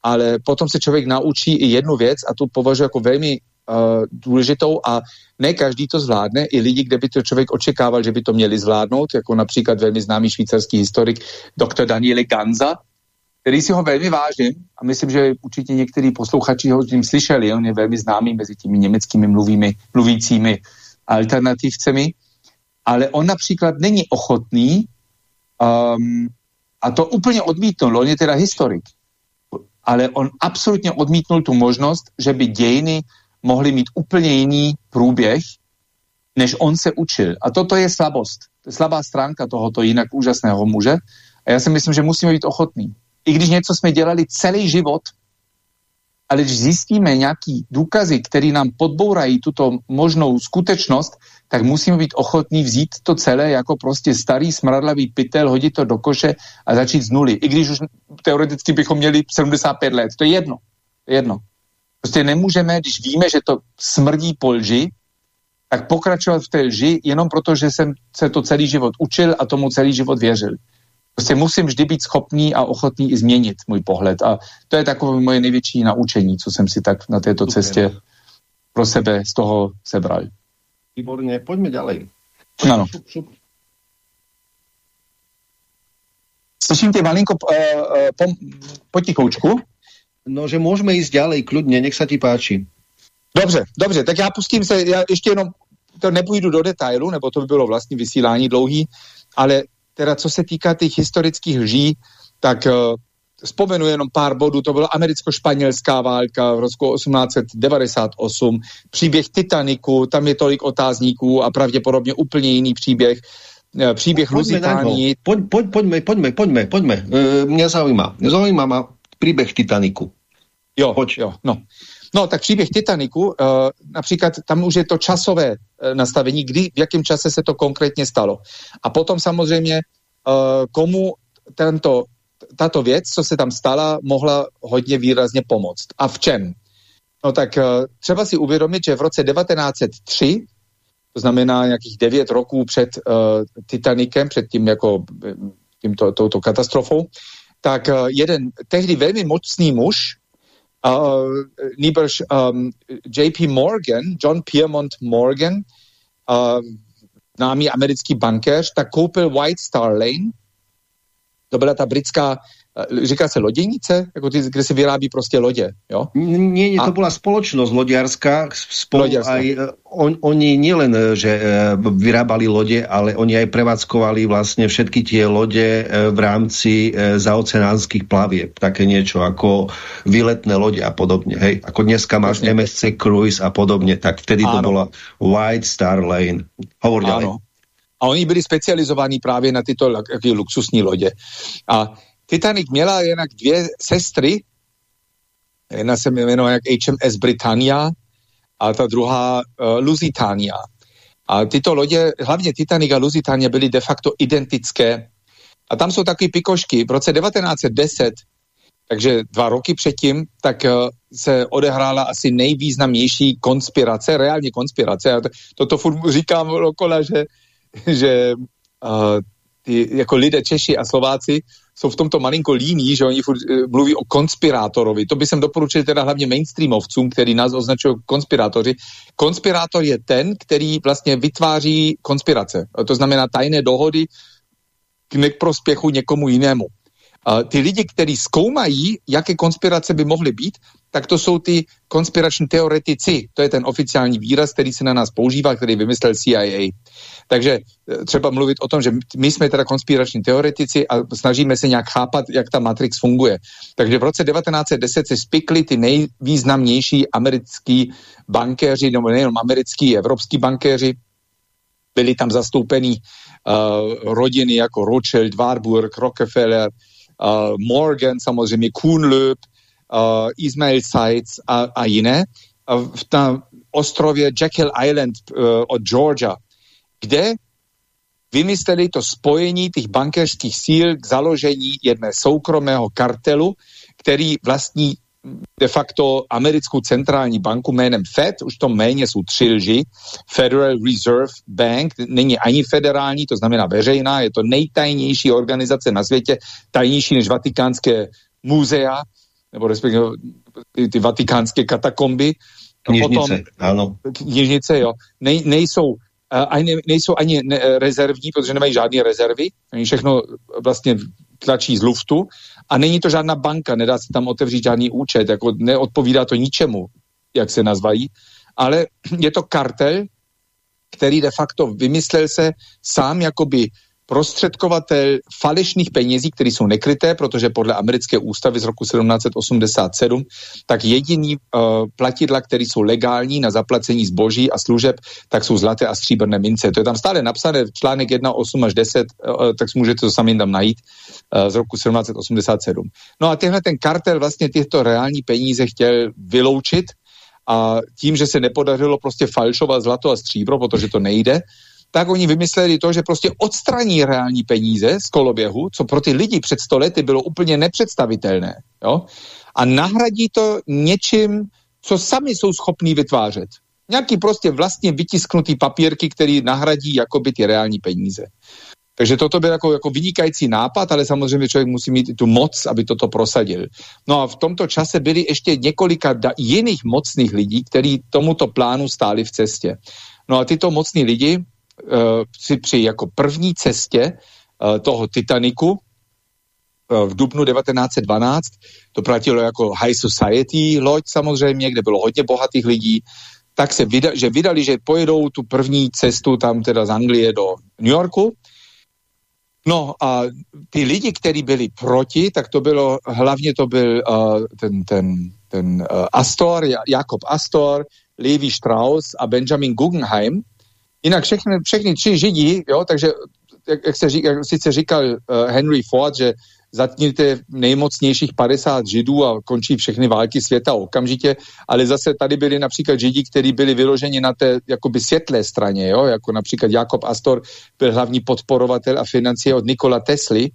ale potom se člověk naučí i jednu věc a tu považuji jako velmi uh, důležitou a ne každý to zvládne, i lidi, kde by to člověk očekával, že by to měli zvládnout, jako například velmi známý švýcarský historik dr. Daniele Ganza, který si ho velmi vážím a myslím, že určitě někteří posluchači ho s tím slyšeli, on je velmi známý mezi těmi německými mluvými, mluvícími alternativcemi, ale on například není ochotný um, a to úplně odmítnul, on je teda historik ale on absolutně odmítnul tu možnost, že by dějiny mohly mít úplně jiný průběh, než on se učil. A toto je slabost. To je slabá stránka tohoto jinak úžasného muže. A já si myslím, že musíme být ochotní. I když něco jsme dělali celý život, ale když zjistíme nějaký důkazy, které nám podbourají tuto možnou skutečnost, tak musíme být ochotní vzít to celé jako prostě starý smradlavý pytel, hodit to do koše a začít z nuly. I když už teoreticky bychom měli 75 let. To je jedno. To je jedno. Prostě nemůžeme, když víme, že to smrdí po lži, tak pokračovat v té lži jenom proto, že jsem se to celý život učil a tomu celý život věřil. Prostě musím vždy být schopný a ochotný i změnit můj pohled. A to je takové moje největší naučení, co jsem si tak na této cestě pro sebe z toho sebral. Výborně, pojďme ďalej. Ano. Slyším tě malinko uh, uh, po, potichoučku. No, že můžeme jít ďalej, kludně, nech se ti páči. Dobře, dobře, tak já pustím se, já ještě jenom, to nepůjdu do detailu, nebo to by bylo vlastní vysílání dlouhý, ale teda co se týká těch historických lží, tak uh, vzpomenu jenom pár bodů, to byla americko-španělská válka v roku 1898, příběh Titaniku, tam je tolik otázníků a pravděpodobně úplně jiný příběh, eh, příběh Lusitánii. Pojď, pojď, pojďme, pojďme, pojďme, pojďme. E, mě zaujíma, mě zaujíma má příběh Titaniku. Jo, Pojď. jo, no. No, tak příběh Titaniku, uh, například tam už je to časové uh, nastavení, kdy, v jakém čase se to konkrétně stalo. A potom samozřejmě, uh, komu tento, tato věc, co se tam stala, mohla hodně výrazně pomoct. A v čem? No tak uh, třeba si uvědomit, že v roce 1903, to znamená nějakých devět roků před uh, Titanikem, před tím jako tímto, touto katastrofou, tak uh, jeden tehdy velmi mocný muž, uh, nýbrž um, JP Morgan, John Piermont Morgan, uh, námý americký bankéř, tak koupil White Star Lane, to byla ta britská Eh, říká se loděnice, jako ty, kde se vyrábí prostě lodě, jo? Nie, nie, to a... byla společnost loďarská, spolu loďarská. aj, eh, on, oni nielen, eh, že vyrábali lodě, ale oni aj prevádzkovali vlastně všetky tie lodě v rámci zaoceánských plavieb, také niečo ako výletné lodě a podobně, hej, ako dneska máš. MSC Cruise a podobně, tak vtedy ano. to byla White Star Lane. Hovor ďalej. A oni byli specializovaní právě na tyto luxusní lodě. A Titanic měla jinak dvě sestry, jedna se jmenovala jak HMS Britannia a ta druhá uh, Lusitania. A tyto lodě, hlavně Titanic a Lusitania, byly de facto identické. A tam jsou takové pikošky. V roce 1910, takže dva roky předtím, tak uh, se odehrála asi nejvýznamnější konspirace, reálně konspirace. A to, toto furt říkám okolo, že, že uh, ty, jako lidé Češi a Slováci jsou v tomto malinko líní, že oni furt, uh, mluví o konspirátorovi. To by jsem doporučil teda hlavně mainstreamovcům, který nás označují konspirátoři. Konspirátor je ten, který vlastně vytváří konspirace. To znamená tajné dohody k neprospěchu někomu jinému. Uh, ty lidi, kteří zkoumají, jaké konspirace by mohly být, tak to jsou ty konspirační teoretici. To je ten oficiální výraz, který se na nás používá, který vymyslel CIA. Takže e, třeba mluvit o tom, že my jsme teda konspirační teoretici a snažíme se nějak chápat, jak ta Matrix funguje. Takže v roce 1910 se spikli ty nejvýznamnější americký bankéři, nebo nejenom americký, evropský bankéři, byli tam zastoupení uh, rodiny jako Rothschild, Warburg, Rockefeller, uh, Morgan, samozřejmě Kuhnlöb, uh, Ismail Sites a, a jiné. Uh, v tam ostrově Jekyll Island uh, od Georgia, kde vymysleli to spojení těch bankéřských síl k založení jedné soukromého kartelu, který vlastní de facto americkou centrální banku jménem Fed, už to méně jsou tři lži, Federal Reserve Bank, není ani federální, to znamená veřejná, je to nejtajnější organizace na světě, tajnější než vatikánské muzea, nebo respektive ty, ty vatikánské katakomby. Knižnice, potom, ano. Knižnice, jo. Nej, nejsou ani, nejsou ani ne, rezervní, protože nemají žádné rezervy, oni všechno vlastně tlačí z luftu. A není to žádná banka, nedá se tam otevřít žádný účet, jako neodpovídá to ničemu, jak se nazvají, ale je to kartel, který de facto vymyslel se sám jakoby prostředkovatel falešných penězí, které jsou nekryté, protože podle americké ústavy z roku 1787, tak jediný uh, platidla, které jsou legální na zaplacení zboží a služeb, tak jsou zlaté a stříbrné mince. To je tam stále napsané, článek 1, 8 až 10, uh, tak můžete to sami tam najít uh, z roku 1787. No a tenhle ten kartel vlastně těchto reální peníze chtěl vyloučit a tím, že se nepodařilo prostě falšovat zlato a stříbro, protože to nejde, tak oni vymysleli to, že prostě odstraní reální peníze z koloběhu, co pro ty lidi před sto lety bylo úplně nepředstavitelné. Jo? A nahradí to něčím, co sami jsou schopní vytvářet. Nějaký prostě vlastně vytisknutý papírky, který nahradí jakoby ty reální peníze. Takže toto byl jako, jako vynikající nápad, ale samozřejmě člověk musí mít i tu moc, aby toto prosadil. No a v tomto čase byli ještě několika jiných mocných lidí, kteří tomuto plánu stáli v cestě. No a tyto mocní lidi si při jako první cestě uh, toho Titaniku uh, v dubnu 1912, to platilo jako high society loď samozřejmě, kde bylo hodně bohatých lidí, tak se vyda, že vydali, že pojedou tu první cestu tam teda z Anglie do New Yorku. No a ty lidi, kteří byli proti, tak to bylo, hlavně to byl uh, ten, ten, ten uh, Astor, Jakob Astor, Levi Strauss a Benjamin Guggenheim, Jinak všechny, všechny tři židi, jo, takže jak, jak, se říká, jak sice říkal uh, Henry Ford, že zatněte nejmocnějších 50 židů a končí všechny války světa okamžitě, ale zase tady byli například židi, kteří byli vyloženi na té jakoby světlé straně, jo? jako například Jakob Astor byl hlavní podporovatel a financie od Nikola Tesly,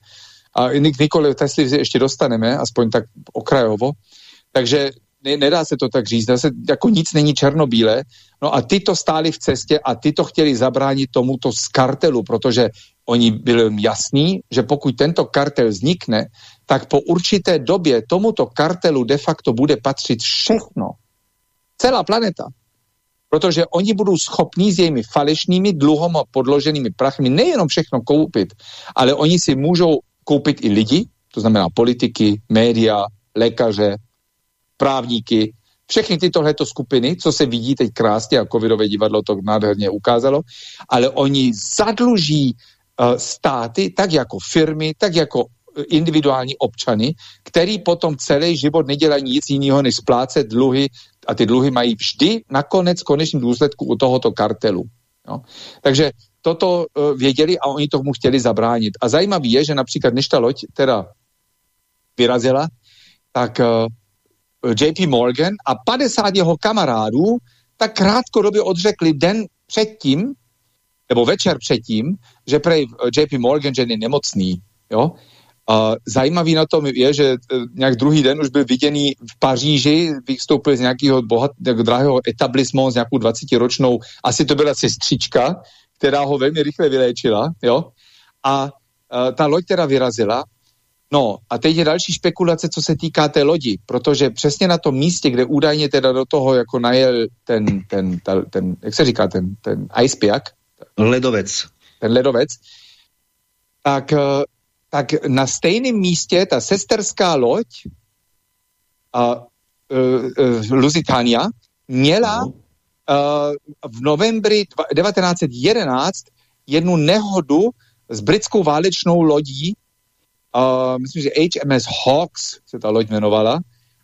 a k Nikole Tesly ještě dostaneme, aspoň tak okrajovo. Takže ne, nedá se to tak říct, zase jako nic není černobílé. No a ty to stáli v cestě a ty to chtěli zabránit tomuto z kartelu, protože oni byli jasní, že pokud tento kartel vznikne, tak po určité době tomuto kartelu de facto bude patřit všechno. Celá planeta. Protože oni budou schopní s jejími falešnými, dluhom podloženými prachmi nejenom všechno koupit, ale oni si můžou koupit i lidi, to znamená politiky, média, lékaře, právníky, všechny tytohleto skupiny, co se vidí teď krásně a covidové divadlo to nádherně ukázalo, ale oni zadluží uh, státy tak jako firmy, tak jako eh, individuální občany, který potom celý život nedělají nic jiného, než splácet dluhy a ty dluhy mají vždy nakonec konečným důsledku u tohoto kartelu. Jo? Takže toto uh, věděli a oni tomu chtěli zabránit. A zajímavé je, že například než ta loď teda vyrazila, tak uh, JP Morgan a 50 jeho kamarádů tak krátkodobě odřekli den předtím, nebo večer předtím, že prej JP Morgan, že je nemocný. Jo? A zajímavý na tom je, že e, nějak druhý den už byl viděný v Paříži, vystoupil z nějakého bohat, drahého etablismu s nějakou 20-ročnou, asi to byla sestřička, která ho velmi rychle vyléčila, jo? A uh, ta loď teda vyrazila No a teď je další spekulace, co se týká té lodi, protože přesně na tom místě, kde údajně teda do toho jako najel ten, ten, ten, ten jak se říká, ten, ten icepiak. Ledovec. Ten ledovec. Tak, eh, tak na stejném místě ta sesterská loď a, uh, uh, Lusitania měla uh, v novembri 1911 jednu nehodu s britskou válečnou lodí uh, myslím, že HMS Hawks se ta loď jmenovala.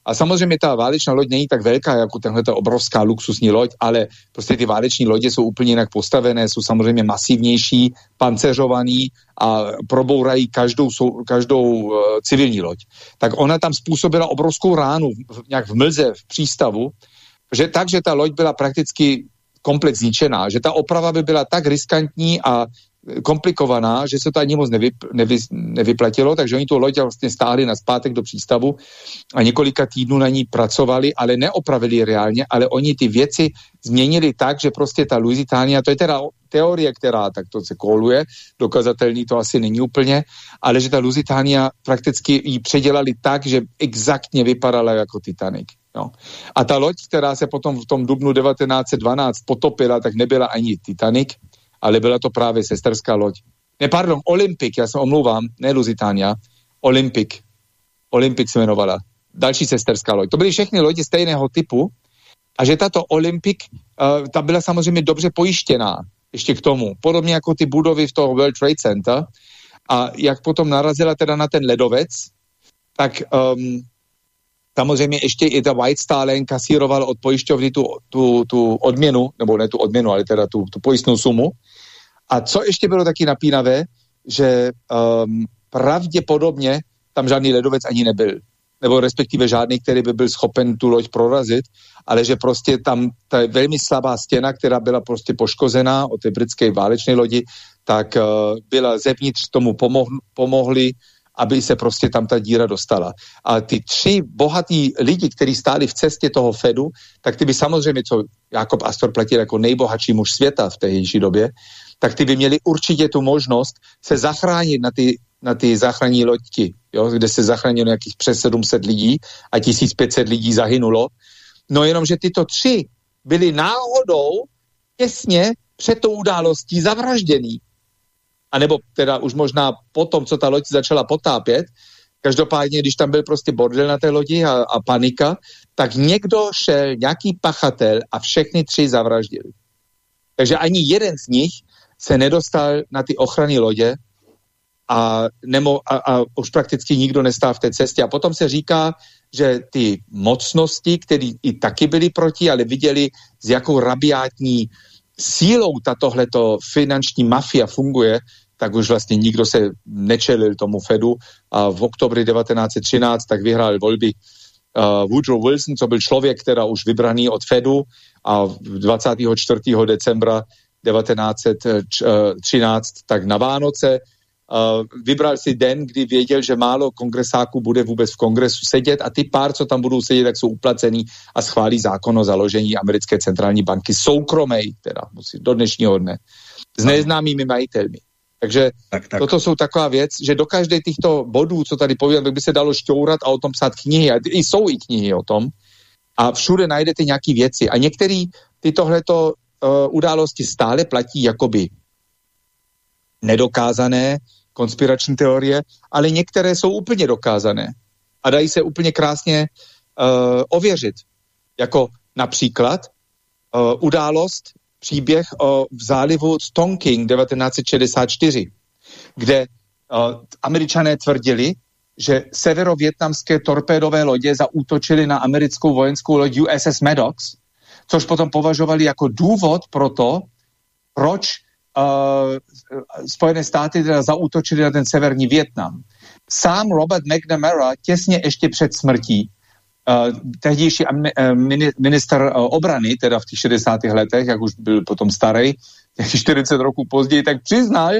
A samozřejmě ta válečná loď není tak velká jako tenhle ta obrovská luxusní loď, ale prostě ty váleční lodě jsou úplně jinak postavené, jsou samozřejmě masivnější, panceřovaný a probourají každou, každou uh, civilní loď. Tak ona tam způsobila obrovskou ránu v, nějak v mlze v přístavu, že tak, že ta loď byla prakticky komplet zničená, že ta oprava by byla tak riskantní a komplikovaná, že se to ani moc nevy, nevy, nevyplatilo, takže oni tu loď vlastně stáhli na zpátek do přístavu a několika týdnů na ní pracovali, ale neopravili reálně, ale oni ty věci změnili tak, že prostě ta Luisitánia, to je teda teorie, která tak to se koluje, dokazatelný to asi není úplně, ale že ta Luisitánia prakticky ji předělali tak, že exaktně vypadala jako Titanic. No. A ta loď, která se potom v tom dubnu 1912 potopila, tak nebyla ani Titanic, ale byla to právě sesterská loď. Ne, pardon, Olympik, já se omlouvám, ne Lusitánia, Olympik. Olympik se jmenovala. Další sesterská loď. To byly všechny lodi stejného typu a že tato Olympik, uh, ta byla samozřejmě dobře pojištěná. ještě k tomu. Podobně jako ty budovy v toho World Trade Center. A jak potom narazila teda na ten ledovec, tak um, samozřejmě ještě i ta White Star Lane kasíroval od pojišťovny tu, tu, tu odměnu, nebo ne tu odměnu, ale teda tu, tu pojistnou sumu. A co ještě bylo taky napínavé, že um, pravděpodobně tam žádný ledovec ani nebyl nebo respektive žádný, který by byl schopen tu loď prorazit, ale že prostě tam ta velmi slabá stěna, která byla prostě poškozená od té britské válečné lodi, tak uh, byla zevnitř tomu pomoh, pomohli, aby se prostě tam ta díra dostala. A ty tři bohatí lidi, kteří stáli v cestě toho Fedu, tak ty by samozřejmě, co Jakob Astor platil jako nejbohatší muž světa v tehdejší době, tak ty by měli určitě tu možnost se zachránit na ty, na ty záchranní loďky, jo, kde se zachránilo nějakých přes 700 lidí a 1500 lidí zahynulo. No jenom, že tyto tři byli náhodou těsně před tou událostí zavražděný. A nebo teda už možná potom, co ta loď začala potápět, každopádně, když tam byl prostě bordel na té lodi a, a panika, tak někdo šel, nějaký pachatel a všechny tři zavraždili. Takže ani jeden z nich se nedostal na ty ochrany lodě a, nemo, a, a už prakticky nikdo nestál v té cestě. A potom se říká, že ty mocnosti, které i taky byly proti, ale viděli, s jakou rabiátní sílou tohleto finanční mafia funguje, tak už vlastně nikdo se nečelil tomu Fedu a v oktobri 1913 tak vyhrál volby uh, Woodrow Wilson, co byl člověk, která už vybraný od Fedu a 24. decembra 1913 tak na Vánoce Uh, vybral si den, kdy věděl, že málo kongresáků bude vůbec v kongresu sedět a ty pár, co tam budou sedět, tak jsou uplacený a schválí zákon o založení americké centrální banky soukromej, teda musí, do dnešního dne, s neznámými majitelmi. Takže tak, tak. toto jsou taková věc, že do každé těchto bodů, co tady povím, by se dalo šťourat a o tom psát knihy. A i jsou i knihy o tom. A všude najdete nějaké věci. A některé tytohleto uh, události stále platí jakoby nedokázané, konspirační teorie, ale některé jsou úplně dokázané a dají se úplně krásně uh, ověřit. Jako například uh, událost, příběh o, v zálivu Tonking 1964, kde uh, američané tvrdili, že severovětnamské torpédové lodě zaútočily na americkou vojenskou loď USS Maddox, což potom považovali jako důvod pro to, proč uh, Spojené státy teda zaútočili na ten severní Větnam. Sám Robert McNamara těsně ještě před smrtí tehdejší uh, minister uh, obrany, teda v těch 60. letech, jak už byl potom starý, 40 roků později, tak přiznal,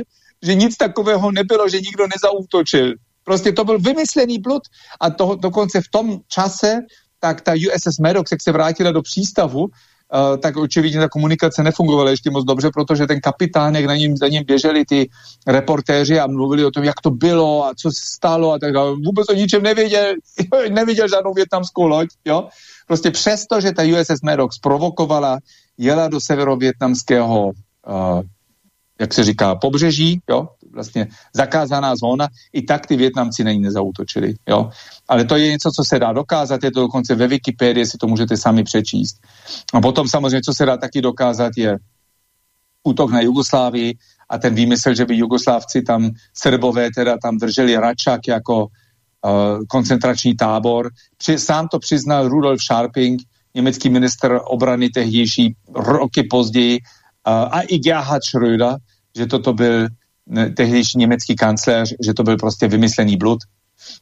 že nic takového nebylo, že nikdo nezaútočil. Prostě to byl vymyslený blud a to, dokonce v tom čase tak ta USS Maddox, jak se vrátila do přístavu, Uh, tak očividně ta komunikace nefungovala ještě moc dobře, protože ten kapitán, jak na ním, za ním běželi ty reportéři a mluvili o tom, jak to bylo a co se stalo a tak dále. Vůbec o ničem nevěděl, neviděl žádnou větnamskou loď, jo. Prostě přesto, že ta USS Maddox provokovala, jela do severovětnamského uh, jak se říká, pobřeží, jo, vlastně zakázaná zóna, i tak ty Větnamci na ní nezautočili, jo. Ale to je něco, co se dá dokázat, je to dokonce ve Wikipedii, si to můžete sami přečíst. A potom samozřejmě, co se dá taky dokázat, je útok na Jugoslávii a ten výmysl, že by Jugoslávci tam, Srbové teda tam drželi Račak jako uh, koncentrační tábor. Při, sám to přiznal Rudolf Scharping, německý minister obrany tehdejší roky později, a i Gerhard Schröder, že toto byl tehdejší německý kancléř, že to byl prostě vymyslený blud.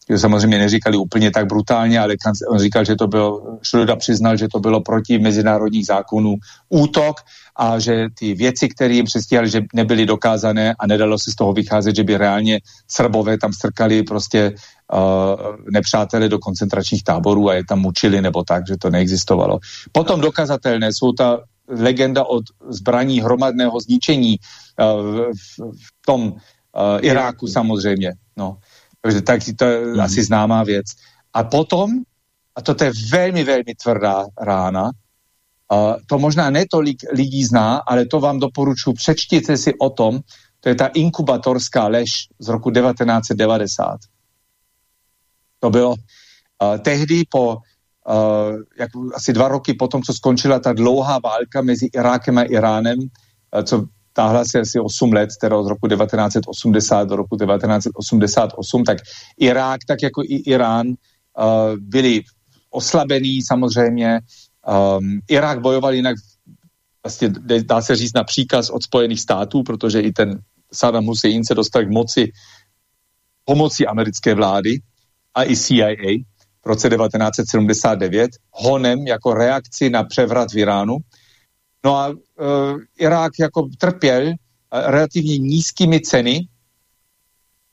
Jo, samozřejmě neříkali úplně tak brutálně, ale on říkal, že to byl, Schröder přiznal, že to bylo proti mezinárodních zákonů útok a že ty věci, které jim přestíhali, že nebyly dokázané a nedalo se z toho vycházet, že by reálně Srbové tam strkali prostě uh, nepřátelé do koncentračních táborů a je tam mučili nebo tak, že to neexistovalo. Potom dokazatelné jsou ta legenda od zbraní hromadného zničení uh, v, v tom uh, Iráku samozřejmě. No. Takže tak to je mm. asi známá věc. A potom, a to je velmi, velmi tvrdá rána, uh, to možná netolik lidí zná, ale to vám doporučuji, přečtěte si o tom, to je ta inkubatorská lež z roku 1990. To bylo uh, tehdy po uh, jak asi dva roky potom, co skončila ta dlouhá válka mezi Irákem a Iránem, uh, co táhla se asi 8 let, teda od roku 1980 do roku 1988, tak Irák, tak jako i Irán, uh, byli oslabený samozřejmě. Um, Irák bojoval jinak vlastně dá se říct na příkaz od Spojených států, protože i ten Saddam Hussein se dostal k moci pomocí americké vlády a i CIA v roce 1979 honem jako reakci na převrat v Iránu. No a uh, Irák jako trpěl uh, relativně nízkými ceny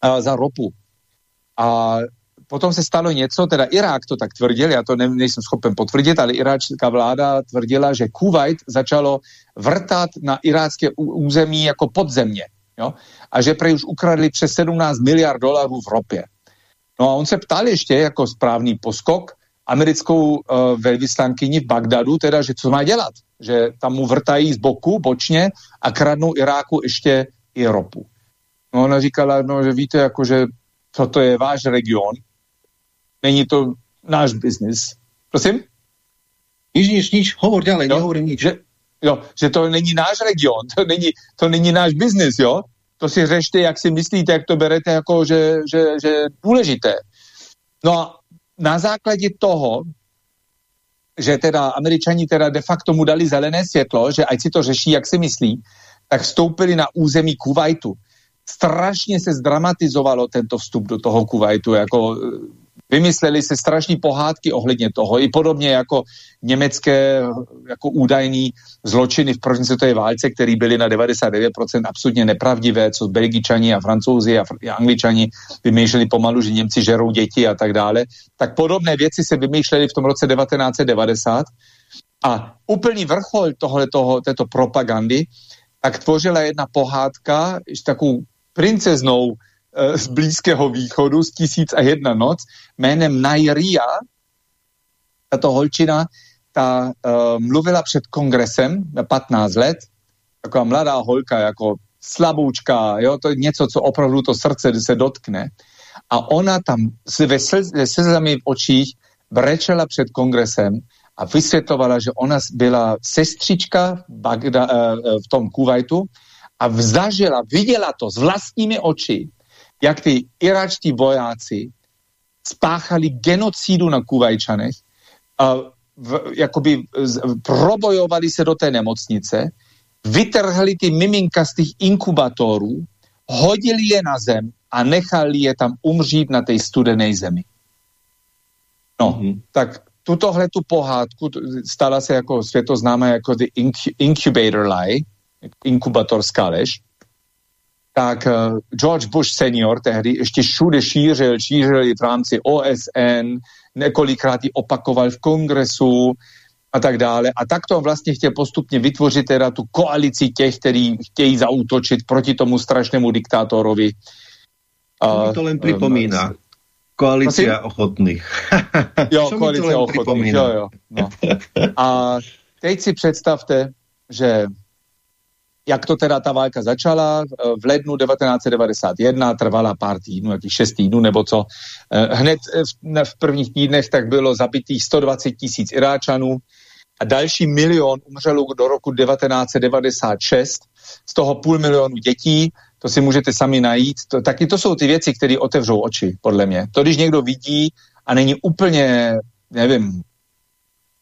uh, za ropu. A potom se stalo něco, teda Irák to tak tvrdil, já to ne, nejsem schopen potvrdit, ale irácká vláda tvrdila, že Kuwait začalo vrtat na irácké území jako podzemě. Jo? A že prej už ukradli přes 17 miliard dolarů v ropě. No a on se ptal ještě jako správný poskok americkou uh, velvyslankyni v Bagdadu, teda, že co má dělat. Že tam mu vrtají z boku, bočně a kradnou Iráku ještě i ropu. No ona říkala, no, že víte, jako, že toto je váš region, není to náš biznis. Prosím? Nič, nič, nič, hovor ďalej, jo? nehovorím nič. Že, jo, že to není náš region, to není, to není náš biznis, jo? To si řešte, jak si myslíte, jak to berete jako, že, že, že důležité. No a na základě toho, že teda američani teda de facto mu dali zelené světlo, že ať si to řeší, jak si myslí, tak vstoupili na území Kuwaitu. Strašně se zdramatizovalo tento vstup do toho Kuwaitu, jako Vymysleli se strašní pohádky ohledně toho, i podobně jako německé jako údajní zločiny v první světové válce, které byly na 99% absolutně nepravdivé, co Belgičani a Francouzi a, a Angličani vymýšleli pomalu, že Němci žerou děti a tak dále. Tak podobné věci se vymýšlely v tom roce 1990 a úplný vrchol tohoto, této propagandy tak tvořila jedna pohádka takovou princeznou z Blízkého východu z tisíc a jedna noc jménem Nairia. Tato holčina ta uh, mluvila před kongresem na 15 let, taková mladá holka, jako slaboučka, jo, to je něco, co opravdu to srdce se dotkne. A ona tam se slzami v očích brečela před kongresem a vysvětlovala, že ona byla sestřička v, Bagda, uh, v tom Kuwaitu a vzažila, viděla to s vlastními oči, jak ty iračtí vojáci spáchali genocídu na Kuvajčanech, a v, jakoby z, probojovali se do té nemocnice, vytrhli ty miminka z těch inkubátorů, hodili je na zem a nechali je tam umřít na té studené zemi. No, mm-hmm. tak tutohle tu pohádku stala se jako světoznámá jako the incubator lie, inkubatorská lež tak uh, George Bush senior tehdy ještě všude šířil, šířil i v rámci OSN, několikrát ji opakoval v kongresu a tak dále. A tak to vlastně chtěl postupně vytvořit teda tu koalici těch, kteří chtějí zautočit proti tomu strašnému diktátorovi. To mi to len připomíná. Um, Koalice ochotných. jo, koalice ochotných, jo, jo. No. A teď si představte, že jak to teda ta válka začala eh, v lednu 1991, trvala pár týdnů, jakých šest týdnů nebo co. Eh, hned v prvních týdnech tak bylo zabitých 120 tisíc Iráčanů a další milion umřelo do roku 1996, z toho půl milionu dětí, to si můžete sami najít. To, taky to jsou ty věci, které otevřou oči, podle mě. To, když někdo vidí a není úplně, nevím,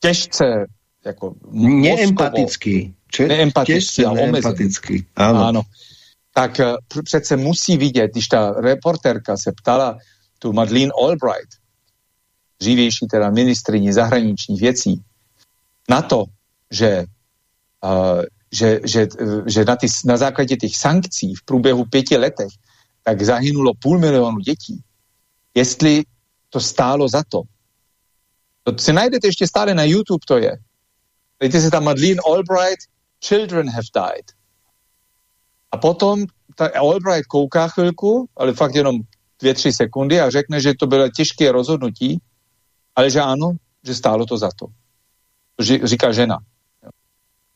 těžce jako Neempatický. Neempatický a neempatický. Ano. ano. Tak uh, přece musí vidět, když ta reporterka se ptala tu Madeleine Albright, dřívější teda ministrině zahraničních věcí, na to, že, uh, že, že, že na, ty, na základě těch sankcí v průběhu pěti letech tak zahynulo půl milionu dětí. Jestli to stálo za to. To si najdete ještě stále na YouTube, to je. Dejte si tam Madeleine Albright, Children have died. A potom ta Albright kouká chvilku, ale fakt jenom dvě, tři sekundy a řekne, že to bylo těžké rozhodnutí, ale že ano, že stálo to za to. To říká žena.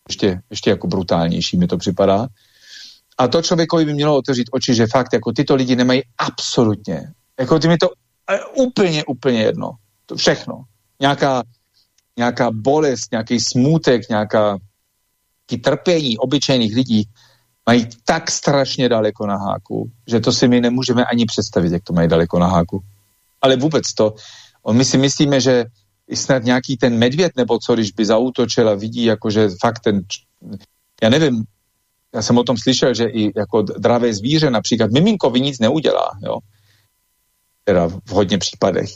Ještě, ještě jako brutálnější mi to připadá. A to člověkovi by mělo otevřít oči, že fakt jako tyto lidi nemají absolutně, jako ty mi to úplně, úplně jedno. To všechno. Nějaká nějaká bolest, nějaký smutek, nějaká trpění obyčejných lidí, mají tak strašně daleko na háku, že to si my nemůžeme ani představit, jak to mají daleko na háku. Ale vůbec to. My si myslíme, že snad nějaký ten medvěd nebo co, když by zautočil a vidí, jakože fakt ten, já nevím, já jsem o tom slyšel, že i jako dravé zvíře, například miminkovi nic neudělá, jo. Teda v hodně případech.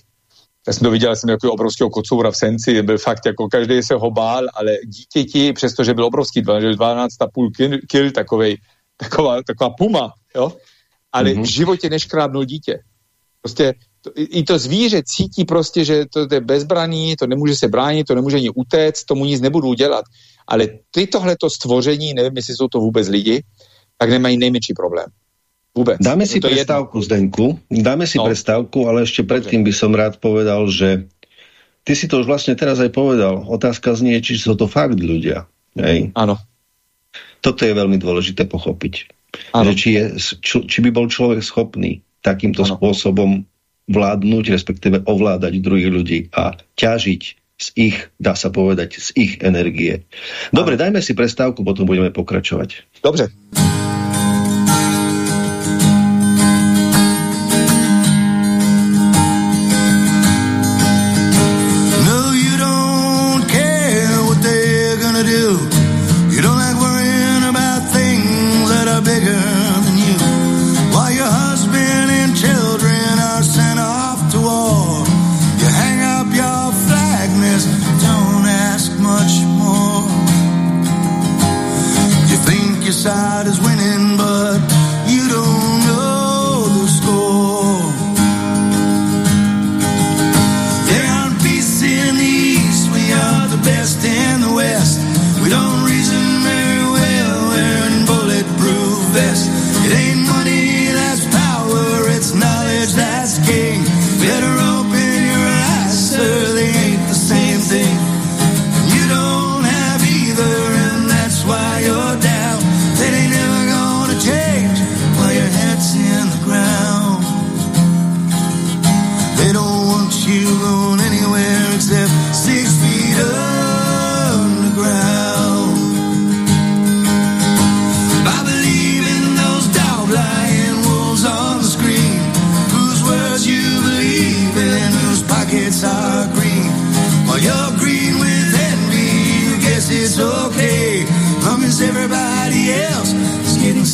Já jsem to viděl, jsem jako obrovského kocoura v Senci, byl fakt jako každý se ho bál, ale dítěti, přestože byl obrovský, 12,5 kil, kil takovej, taková, taková puma, jo, ale mm-hmm. v životě neškrábnul dítě. Prostě to, i to zvíře cítí prostě, že to, to je bezbraný, to nemůže se bránit, to nemůže ani utéct, tomu nic nebudu dělat. Ale ty tohleto stvoření, nevím, jestli jsou to vůbec lidi, tak nemají nejmenší problém. Vůbec. Dáme si to prestávku, jedno. Zdenku. Dáme si no. prestávku, ale ešte predtým by som rád povedal, že ty si to už vlastne teraz aj povedal. Otázka znie, či sú to fakt ľudia. Hej. Áno. Toto je veľmi dôležité pochopiť. Že či, je, či, či by bol človek schopný takýmto ano. spôsobom vládnuť, respektíve ovládať druhých ľudí a ťažiť z ich, dá sa povedať, z ich energie. Dobre, ano. dajme si prestávku, potom budeme pokračovať. Dobře.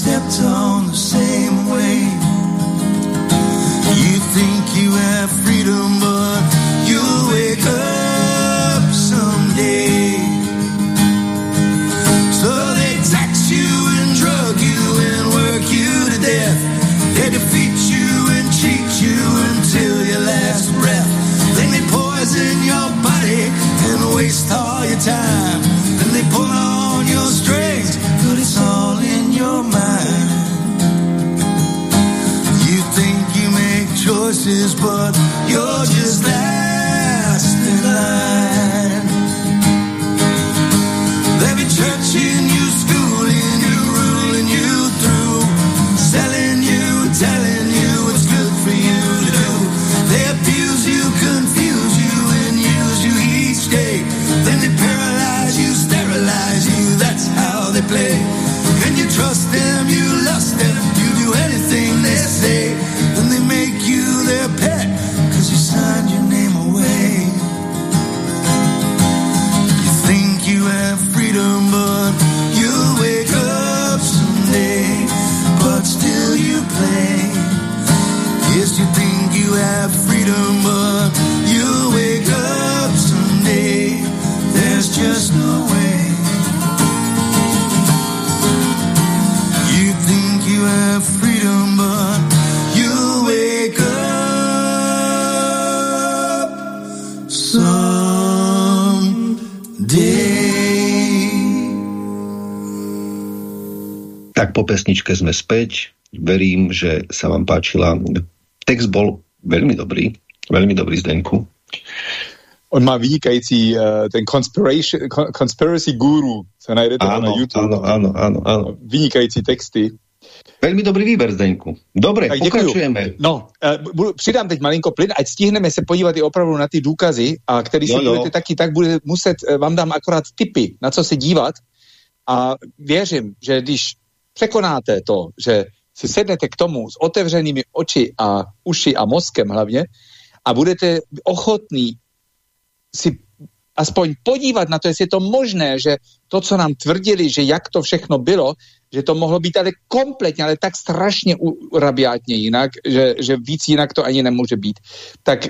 stepped on the same way. You think you have freedom. Späť. Verím, že sa vám páčila. Text bol veľmi dobrý, veľmi dobrý Zdenku. On má vynikající uh, ten conspiracy, conspiracy guru, sa najdete áno, na YouTube. Áno, áno, áno, áno. Vynikající texty. Veľmi dobrý výber, Zdeňku. Dobre, tak pokračujeme. No, uh, budu, přidám teď malinko plyn, ať stihneme se podívat i opravdu na ty důkazy, a který si budete taky, tak bude muset, uh, vám dám akorát tipy, na co se dívat. A věřím, že když překonáte to, že si sednete k tomu s otevřenými oči a uši a mozkem hlavně a budete ochotní si aspoň podívat na to, jestli je to možné, že to, co nám tvrdili, že jak to všechno bylo, že to mohlo být ale kompletně, ale tak strašně rabiátně jinak, že, že víc jinak to ani nemůže být. Tak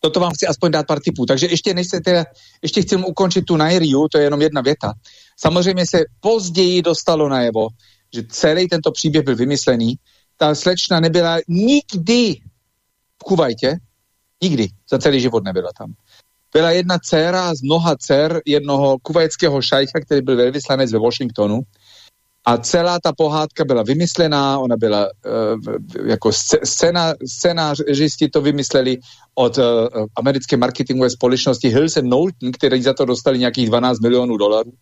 toto vám chci aspoň dát pár tipů. Takže ještě, než se teda, ještě chci ukončit tu Nairiu, to je jenom jedna věta. Samozřejmě se později dostalo najevo, že celý tento příběh byl vymyslený. Ta slečna nebyla nikdy v Kuvajtě, nikdy, za celý život nebyla tam. Byla jedna dcera z mnoha dcer jednoho kuvajského šajcha, který byl velvyslanec ve Washingtonu a celá ta pohádka byla vymyslená, ona byla uh, jako scéna, scénářisti to vymysleli od uh, americké marketingové společnosti Hills Knowlton, který za to dostali nějakých 12 milionů dolarů.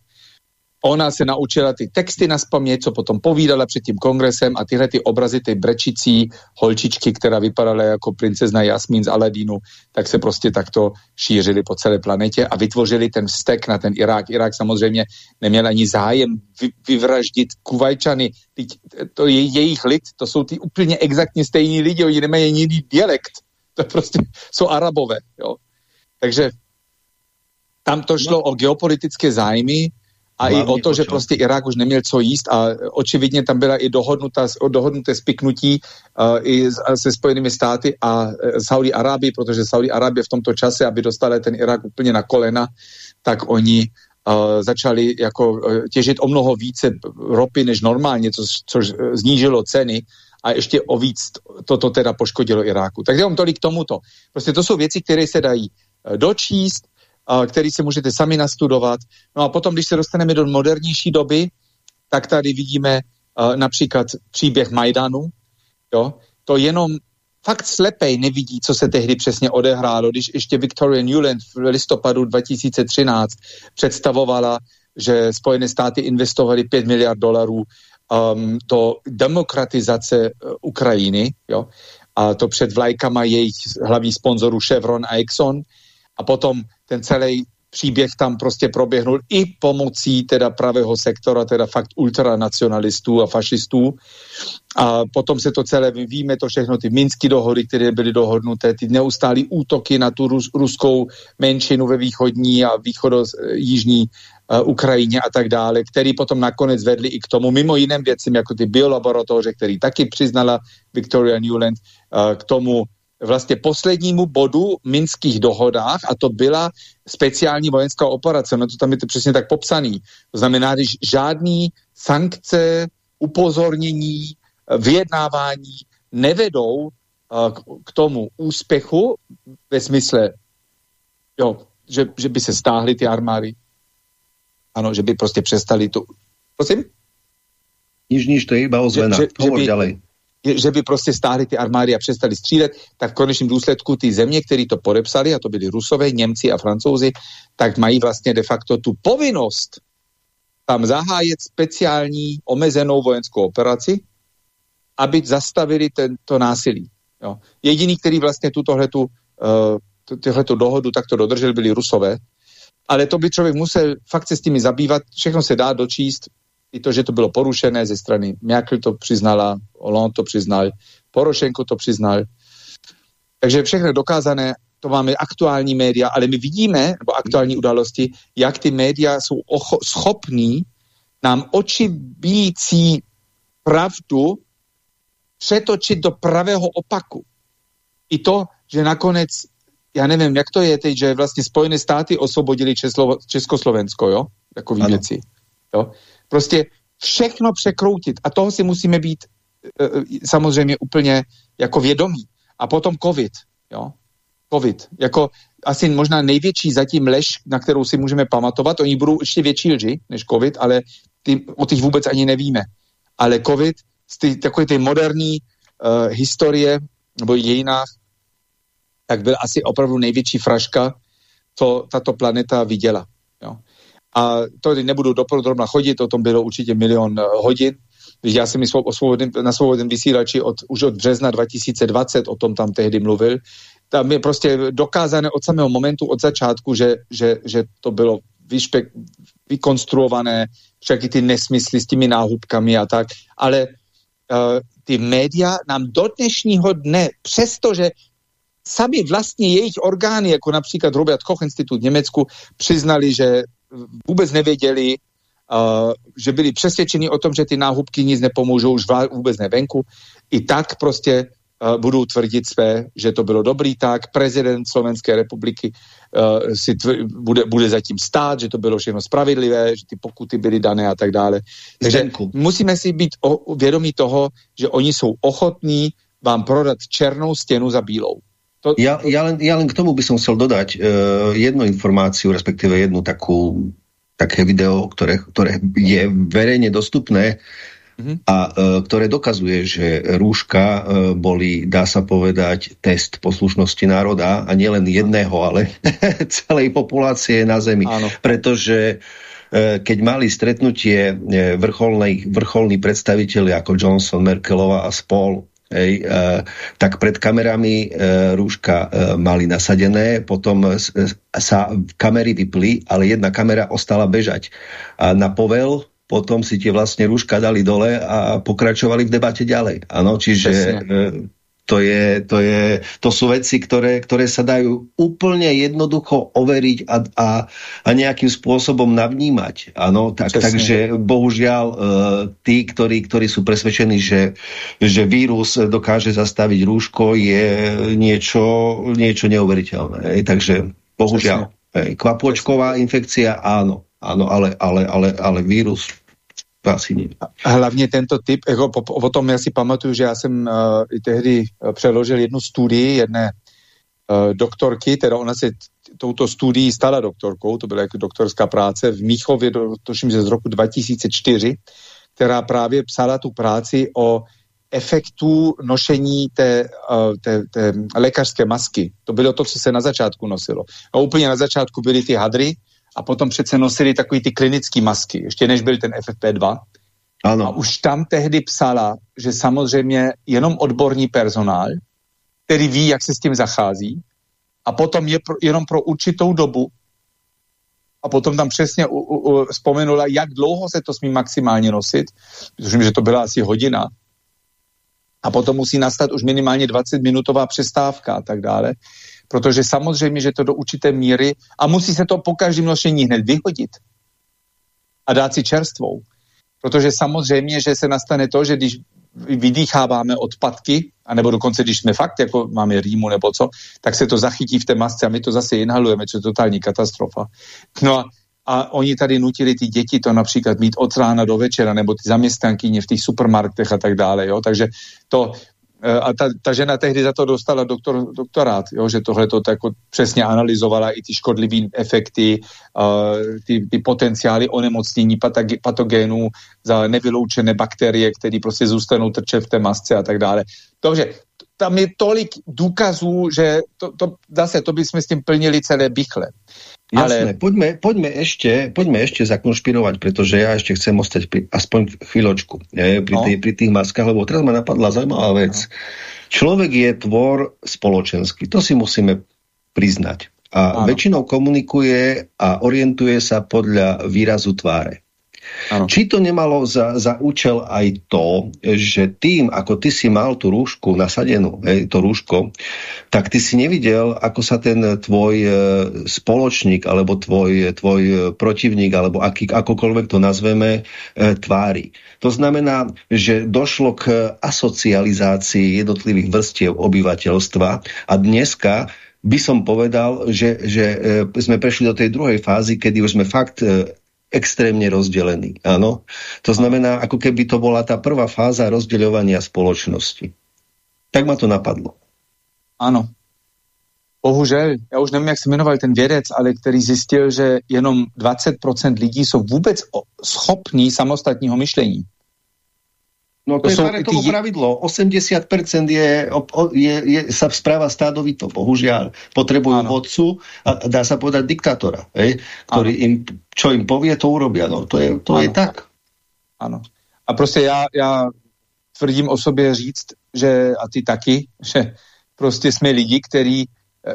Ona se naučila ty texty na spaměť, co potom povídala před tím kongresem a tyhle ty obrazy ty brečicí holčičky, která vypadala jako princezna Jasmín z Aladínu, tak se prostě takto šířili po celé planetě a vytvořili ten vztek na ten Irák. Irák samozřejmě neměl ani zájem vy, vyvraždit Kuvajčany. Teď, to je jejich lid, to jsou ty úplně exaktně stejní lidi, oni nemají jiný dialekt. To prostě jsou arabové. Jo. Takže tam to šlo no. o geopolitické zájmy, a Hlavně i o to, že prostě Irák už neměl co jíst a očividně tam byla i dohodnuta, dohodnuté spiknutí uh, i se Spojenými státy a uh, Saudi Arábii, protože Saudi Arábie v tomto čase, aby dostali ten Irák úplně na kolena, tak oni uh, začali jako uh, těžit o mnoho více ropy než normálně, což, což znížilo ceny a ještě o víc toto teda poškodilo Iráku. Takže jenom tolik k tomuto. Prostě to jsou věci, které se dají dočíst, který si můžete sami nastudovat. No a potom, když se dostaneme do modernější doby, tak tady vidíme uh, například příběh Majdanu. Jo? To jenom fakt slepej nevidí, co se tehdy přesně odehrálo, když ještě Victoria Newland v listopadu 2013 představovala, že Spojené státy investovaly 5 miliard dolarů um, do demokratizace uh, Ukrajiny, jo? a to před vlajkama jejich hlavních sponzorů Chevron a Exxon, a potom ten celý příběh tam prostě proběhnul i pomocí teda pravého sektora, teda fakt ultranacionalistů a fašistů. A potom se to celé, víme to všechno, ty Minsky dohody, které byly dohodnuté, ty neustálé útoky na tu rus, ruskou menšinu ve východní a východo-jižní uh, Ukrajině a tak dále, který potom nakonec vedli i k tomu, mimo jiným věcem, jako ty biolaboratoře, který taky přiznala Victoria Newland, uh, k tomu vlastně poslednímu bodu minských dohodách a to byla speciální vojenská operace. No to tam je to přesně tak popsaný. To znamená, že žádný sankce, upozornění, vyjednávání nevedou uh, k tomu úspěchu ve smysle, jo, že, že by se stáhly ty armády. Ano, že by prostě přestali to... Prosím? Nič, nič, to je iba ozvena. Že, že, že by, ďalej že by prostě stáhli ty armády a přestali střílet, tak v konečném důsledku ty země, které to podepsali, a to byli Rusové, Němci a Francouzi, tak mají vlastně de facto tu povinnost tam zahájet speciální omezenou vojenskou operaci, aby zastavili tento násilí. Jo. Jediný, který vlastně tutohletu, uh, tuhletu dohodu takto dodržel, byli Rusové, ale to by člověk musel fakt se s těmi zabývat, všechno se dá dočíst, i to, že to bylo porušené ze strany Merkel to přiznala, Hollande to přiznal, Porošenko to přiznal. Takže všechno dokázané, to máme aktuální média, ale my vidíme, nebo aktuální události, jak ty média jsou schopní nám očibící pravdu přetočit do pravého opaku. I to, že nakonec, já nevím, jak to je teď, že vlastně Spojené státy osvobodili Česko Československo, jo? Takový ano. věci. Jo? Prostě všechno překroutit a toho si musíme být e, samozřejmě úplně jako vědomí. A potom covid, jo. Covid, jako asi možná největší zatím lež, na kterou si můžeme pamatovat. Oni budou ještě větší lži než covid, ale ty, o těch vůbec ani nevíme. Ale covid ty, takové ty moderní uh, historie nebo jejinách, tak byl asi opravdu největší fraška, co tato planeta viděla. A to nebudu dopodrobna chodit, o tom bylo určitě milion eh, hodin. Já jsem na svobodném vysílači od, už od března 2020 o tom tam tehdy mluvil. Tam je prostě dokázané od samého momentu, od začátku, že, že, že to bylo vyšpek, vykonstruované, i ty nesmysly s těmi náhubkami a tak, ale uh, ty média nám do dnešního dne, přestože sami vlastně jejich orgány, jako například Robert Koch Institut v Německu, přiznali, že vůbec nevěděli, uh, že byli přesvědčeni o tom, že ty náhubky nic nepomůžou, už vůbec nevenku. I tak prostě uh, budou tvrdit své, že to bylo dobrý tak. Prezident Slovenské republiky uh, si bude, bude zatím stát, že to bylo všechno spravedlivé, že ty pokuty byly dané a tak dále. Takže Zdenku. musíme si být o, vědomí toho, že oni jsou ochotní vám prodat černou stěnu za bílou. To, ja, ja, len, ja len k tomu by som chcel dodať uh, jednu informáciu, respektíve jednu takú, také video, ktoré, ktoré je verejne dostupné mm-hmm. a uh, ktoré dokazuje, že rúška uh, boli, dá sa povedať, test poslušnosti národa a nielen jedného, ale celej populácie na Zemi. Áno. Pretože keď mali stretnutie vrcholní, vrcholní predstaviteľi ako Johnson, Merkelova a spol Hej, e, tak pred kamerami e, rúška e, mali nasadené, potom e, sa kamery vypli, ale jedna kamera ostala bežať. A na povel potom si tie vlastne rúška dali dole a pokračovali v debate ďalej. Ano, čiže e, to, je, to, je, to sú veci, ktoré, ktoré sa dajú úplne jednoducho overiť a, a, a nejakým spôsobom navnímať. Ano, tak, takže bohužiaľ uh, tí, ktorí, ktorí sú presvedčení, že, že vírus dokáže zastaviť rúško, je niečo, niečo neuveriteľné. Takže bohužiaľ. Kvapôčková infekcia, áno. Áno, ale, ale, ale, ale vírus Hlavně tento typ, jako po, o tom já si pamatuju, že já jsem uh, i tehdy uh, přeložil jednu studii jedné uh, doktorky, teda ona se touto studií stala doktorkou, to byla jako doktorská práce v Míchově, tuším, že z roku 2004, která právě psala tu práci o efektu nošení té, té, té lékařské masky. To bylo to, co se na začátku nosilo. A úplně na začátku byly ty hadry, a potom přece nosili takový ty klinické masky, ještě než byl ten FFP2. Ano. A už tam tehdy psala, že samozřejmě jenom odborný personál, který ví, jak se s tím zachází, a potom je pro, jenom pro určitou dobu. A potom tam přesně u, u, u, vzpomenula, jak dlouho se to smí maximálně nosit. Myslím, že to byla asi hodina. A potom musí nastat už minimálně 20-minutová přestávka a tak dále protože samozřejmě, že to do určité míry a musí se to po každém nošení hned vyhodit a dát si čerstvou. Protože samozřejmě, že se nastane to, že když vydýcháváme odpadky, anebo dokonce, když jsme fakt, jako máme rýmu nebo co, tak se to zachytí v té masce a my to zase inhalujeme, co je totální katastrofa. No a, a oni tady nutili ty děti to například mít od rána do večera, nebo ty zaměstnankyně v těch supermarketech a tak dále, jo, takže to, a ta, ta žena tehdy za to dostala doktor, doktorát, jo, že tohle to jako přesně analyzovala i ty škodlivé efekty, uh, ty, ty potenciály onemocnění patogénů za nevyloučené bakterie, které prostě zůstanou trčet v té masce a tak dále. Dobře, tam je tolik důkazů, že to, to, zase to bychom s tím plnili celé bychle. Jasné, ale... poďme, poďme, ešte, poďme ešte zakonšpirovať, pretože ja ešte chcem ostať pri, aspoň chvíľočku je, pri, no. tých, pri tých maskách, lebo teraz ma napadla zaujímavá vec. No. Človek je tvor spoločenský, to si musíme priznať. A ano. väčšinou komunikuje a orientuje sa podľa výrazu tváre. Ano. Či to nemalo za, za účel aj to, že tým, ako ty si mal tú rúšku nasadenú, hej, to rúško, tak ty si nevidel, ako sa ten tvoj e, spoločník, alebo tvoj, tvoj protivník, alebo aký, akokoľvek to nazveme, e, tvári. To znamená, že došlo k asocializácii jednotlivých vrstiev obyvateľstva a dneska by som povedal, že, že e, sme prešli do tej druhej fázy, kedy už sme fakt e, extrémne rozdelený. Áno? To znamená, ako keby to bola tá prvá fáza rozdeľovania spoločnosti. Tak ma to napadlo. Ano. Bohužel, já už nevím, jak se jmenoval ten vědec, ale který zjistil, že jenom 20% lidí jsou vůbec schopní samostatního myšlení. No to, to je Paretovo ty... pravidlo. 80% je, je, je, sa správa stádovito, bohužiaľ. Potrebujú ano. vodcu a dá sa povedať diktátora, hej, ktorý im, čo im povie, to urobia. No, to je, to je tak. Ano. A prostě já, já tvrdím o sobě říct, že a ty taky, že prostě jsme lidi, který,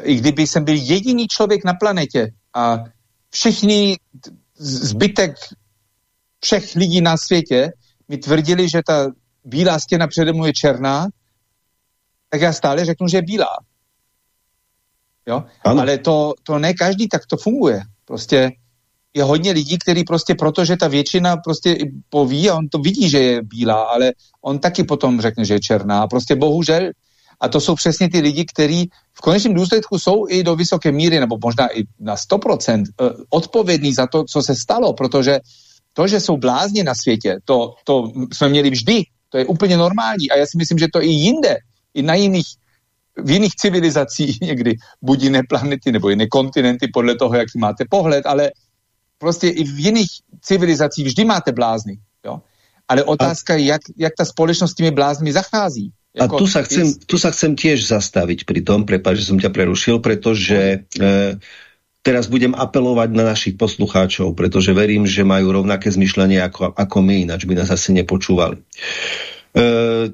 i kdyby jsem byl jediný člověk na planetě a všichni zbytek všech lidí na světě mi tvrdili, že ta bílá stěna přede mnou je černá, tak já stále řeknu, že je bílá. Jo? Ale to, to ne každý tak to funguje. Prostě je hodně lidí, kteří prostě, protože ta většina prostě poví a on to vidí, že je bílá, ale on taky potom řekne, že je černá. Prostě bohužel, a to jsou přesně ty lidi, kteří v konečném důsledku jsou i do vysoké míry, nebo možná i na 100% eh, odpovědní za to, co se stalo, protože to, že jsou blázni na světě, to, to jsme měli vždy, to je úplně normální a já si myslím, že to i jinde, i na jiných v jiných civilizacích někdy, buď jiné planety nebo jiné kontinenty, podle toho, jaký máte pohled, ale prostě i v jiných civilizacích vždy máte blázny. Jo? Ale otázka je, jak, jak ta společnost s těmi bláznmi zachází. Jako, a tu sa, chcem, tu sa chcem tiež zastaviť pri tom, prepáč, že som ťa prerušil, pretože e, teraz budem apelovať na našich poslucháčov, pretože verím, že majú rovnaké zmyšľanie ako, ako my, ináč by nás asi nepočúvali. E,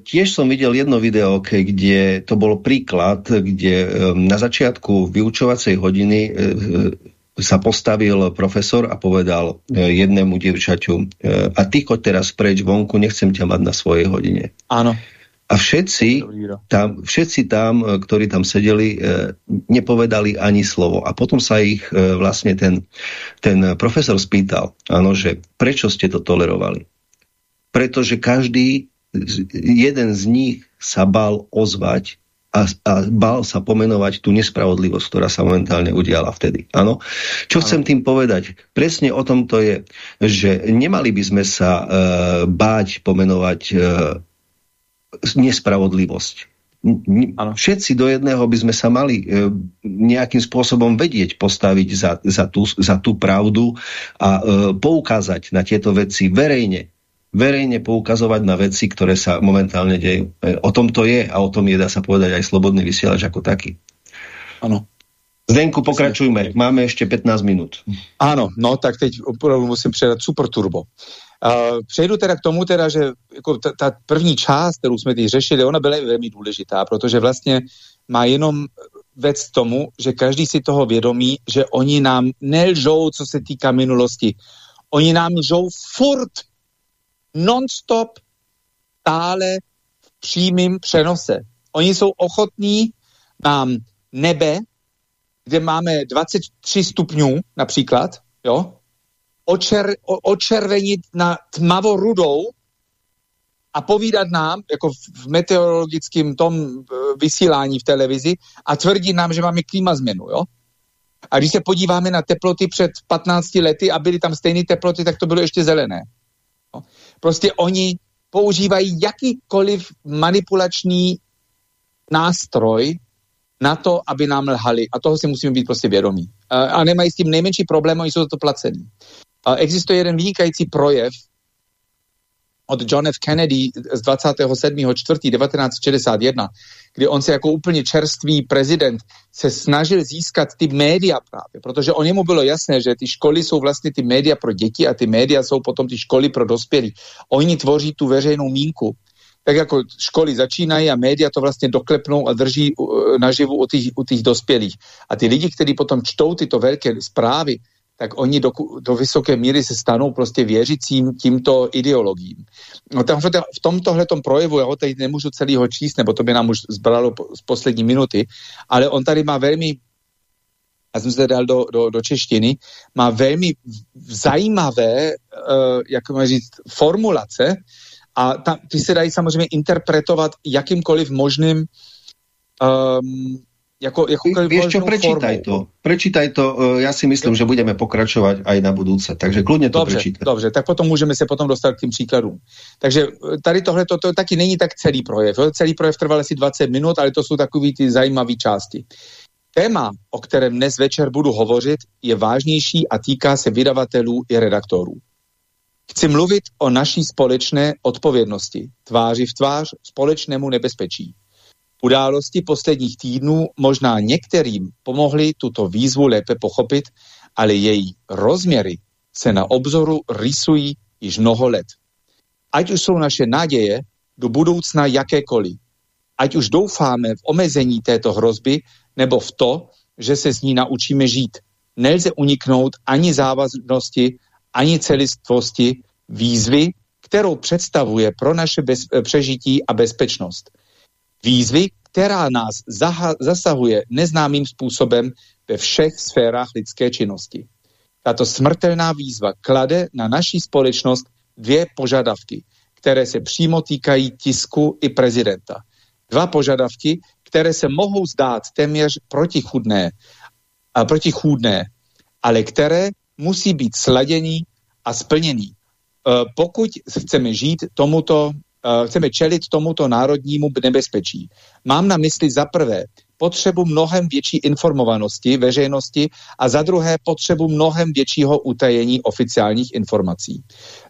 tiež som videl jedno video, kde to bol príklad, kde e, na začiatku vyučovacej hodiny e, sa postavil profesor a povedal e, jednému dievčaťu e, a ty teraz preč vonku, nechcem ťa mať na svojej hodine. Áno. A všetci tam, všetci tam, e, ktorí tam sedeli, nepovedali ani slovo. A potom sa ich vlastne ten, ten profesor spýtal, áno, že prečo ste to tolerovali? Pretože každý, jeden z nich sa bal ozvať a, a bál sa pomenovať tú nespravodlivosť, ktorá sa momentálne udiala vtedy. Ano? Čo chcem tým povedať? Presne o tom to je, že nemali by sme sa uh, báť pomenovať uh, nespravodlivosť. Ano. Všetci do jedného by sme sa mali e, nejakým spôsobom vedieť postaviť za, za, tú, za tú pravdu a e, poukázať na tieto veci verejne verejne poukazovať na veci, ktoré sa momentálne dejú. E, o tom to je a o tom je, dá sa povedať, aj slobodný vysielač ako taký. Ano. Zdenku, pokračujme. Máme ještě 15 minut. Ano, no tak teď opravdu musím předat super turbo. Přejdu teda k tomu, teda, že jako ta, ta první část, kterou jsme teď řešili, ona byla velmi důležitá, protože vlastně má jenom vec tomu, že každý si toho vědomí, že oni nám nelžou, co se týká minulosti. Oni nám lžou furt non-stop stále v přímém přenose. Oni jsou ochotní nám nebe, kde máme 23 stupňů například, jo, očer, o, očervenit na tmavorudou a povídat nám, jako v meteorologickém tom vysílání v televizi a tvrdit nám, že máme klima změnu, jo. A když se podíváme na teploty před 15 lety a byly tam stejné teploty, tak to bylo ještě zelené. Prostě oni používají jakýkoliv manipulační nástroj na to, aby nám lhali. A toho si musíme být prostě vědomí. A nemají s tím nejmenší problém, oni jsou za to placení. Existuje jeden vynikající projev od John F. Kennedy z 27.4.1961, kdy on se jako úplně čerstvý prezident se snažil získat ty média právě, protože o němu bylo jasné, že ty školy jsou vlastně ty média pro děti a ty média jsou potom ty školy pro dospělí. Oni tvoří tu veřejnou mínku. Tak jako školy začínají a média to vlastně doklepnou a drží naživu u těch, u těch dospělých. A ty lidi, kteří potom čtou tyto velké zprávy, tak oni do, do vysoké míry se stanou prostě věřícím tímto ideologiím. No tam v tomtohletom projevu, já ho teď nemůžu celýho číst, nebo to by nám už zbralo z poslední minuty, ale on tady má velmi já jsem se dal do, do, do češtiny, má velmi zajímavé, uh, jak má říct, formulace a tam, ty se dají samozřejmě interpretovat jakýmkoliv možným um, Jako, jako Vieš čo, prečítaj formou. to. Prečítaj to, e, já si myslím, že budeme pokračovat aj na budúce, takže kludně to dobře, prečítaj. Dobře, tak potom můžeme se potom dostat k tým příkladům. Takže e, tady tohle to, to taky není tak celý projev. Celý projev trval asi 20 minut, ale to jsou takový ty zajímavé části. Téma, o kterém dnes večer budu hovořit, je vážnější a týká se vydavatelů i redaktorů. Chci mluvit o naší společné odpovědnosti, tváři v tvář společnému nebezpečí. Události posledních týdnů možná některým pomohly tuto výzvu lépe pochopit, ale její rozměry se na obzoru rysují již mnoho let. Ať už jsou naše naděje do budoucna jakékoliv, ať už doufáme v omezení této hrozby nebo v to, že se s ní naučíme žít. Nelze uniknout ani závaznosti, ani celistvosti Výzvy, kterou představuje pro naše bez, přežití a bezpečnost. Výzvy, která nás zasahuje neznámým způsobem ve všech sférách lidské činnosti. Tato smrtelná výzva klade na naší společnost dvě požadavky, které se přímo týkají tisku i prezidenta. Dva požadavky, které se mohou zdát téměř protichudné, a protichůdné, ale které musí být sladění a splnění. E, pokud chceme žít tomuto, chceme čelit tomuto národnímu nebezpečí, mám na mysli za prvé potřebu mnohem větší informovanosti veřejnosti a za druhé potřebu mnohem většího utajení oficiálních informací.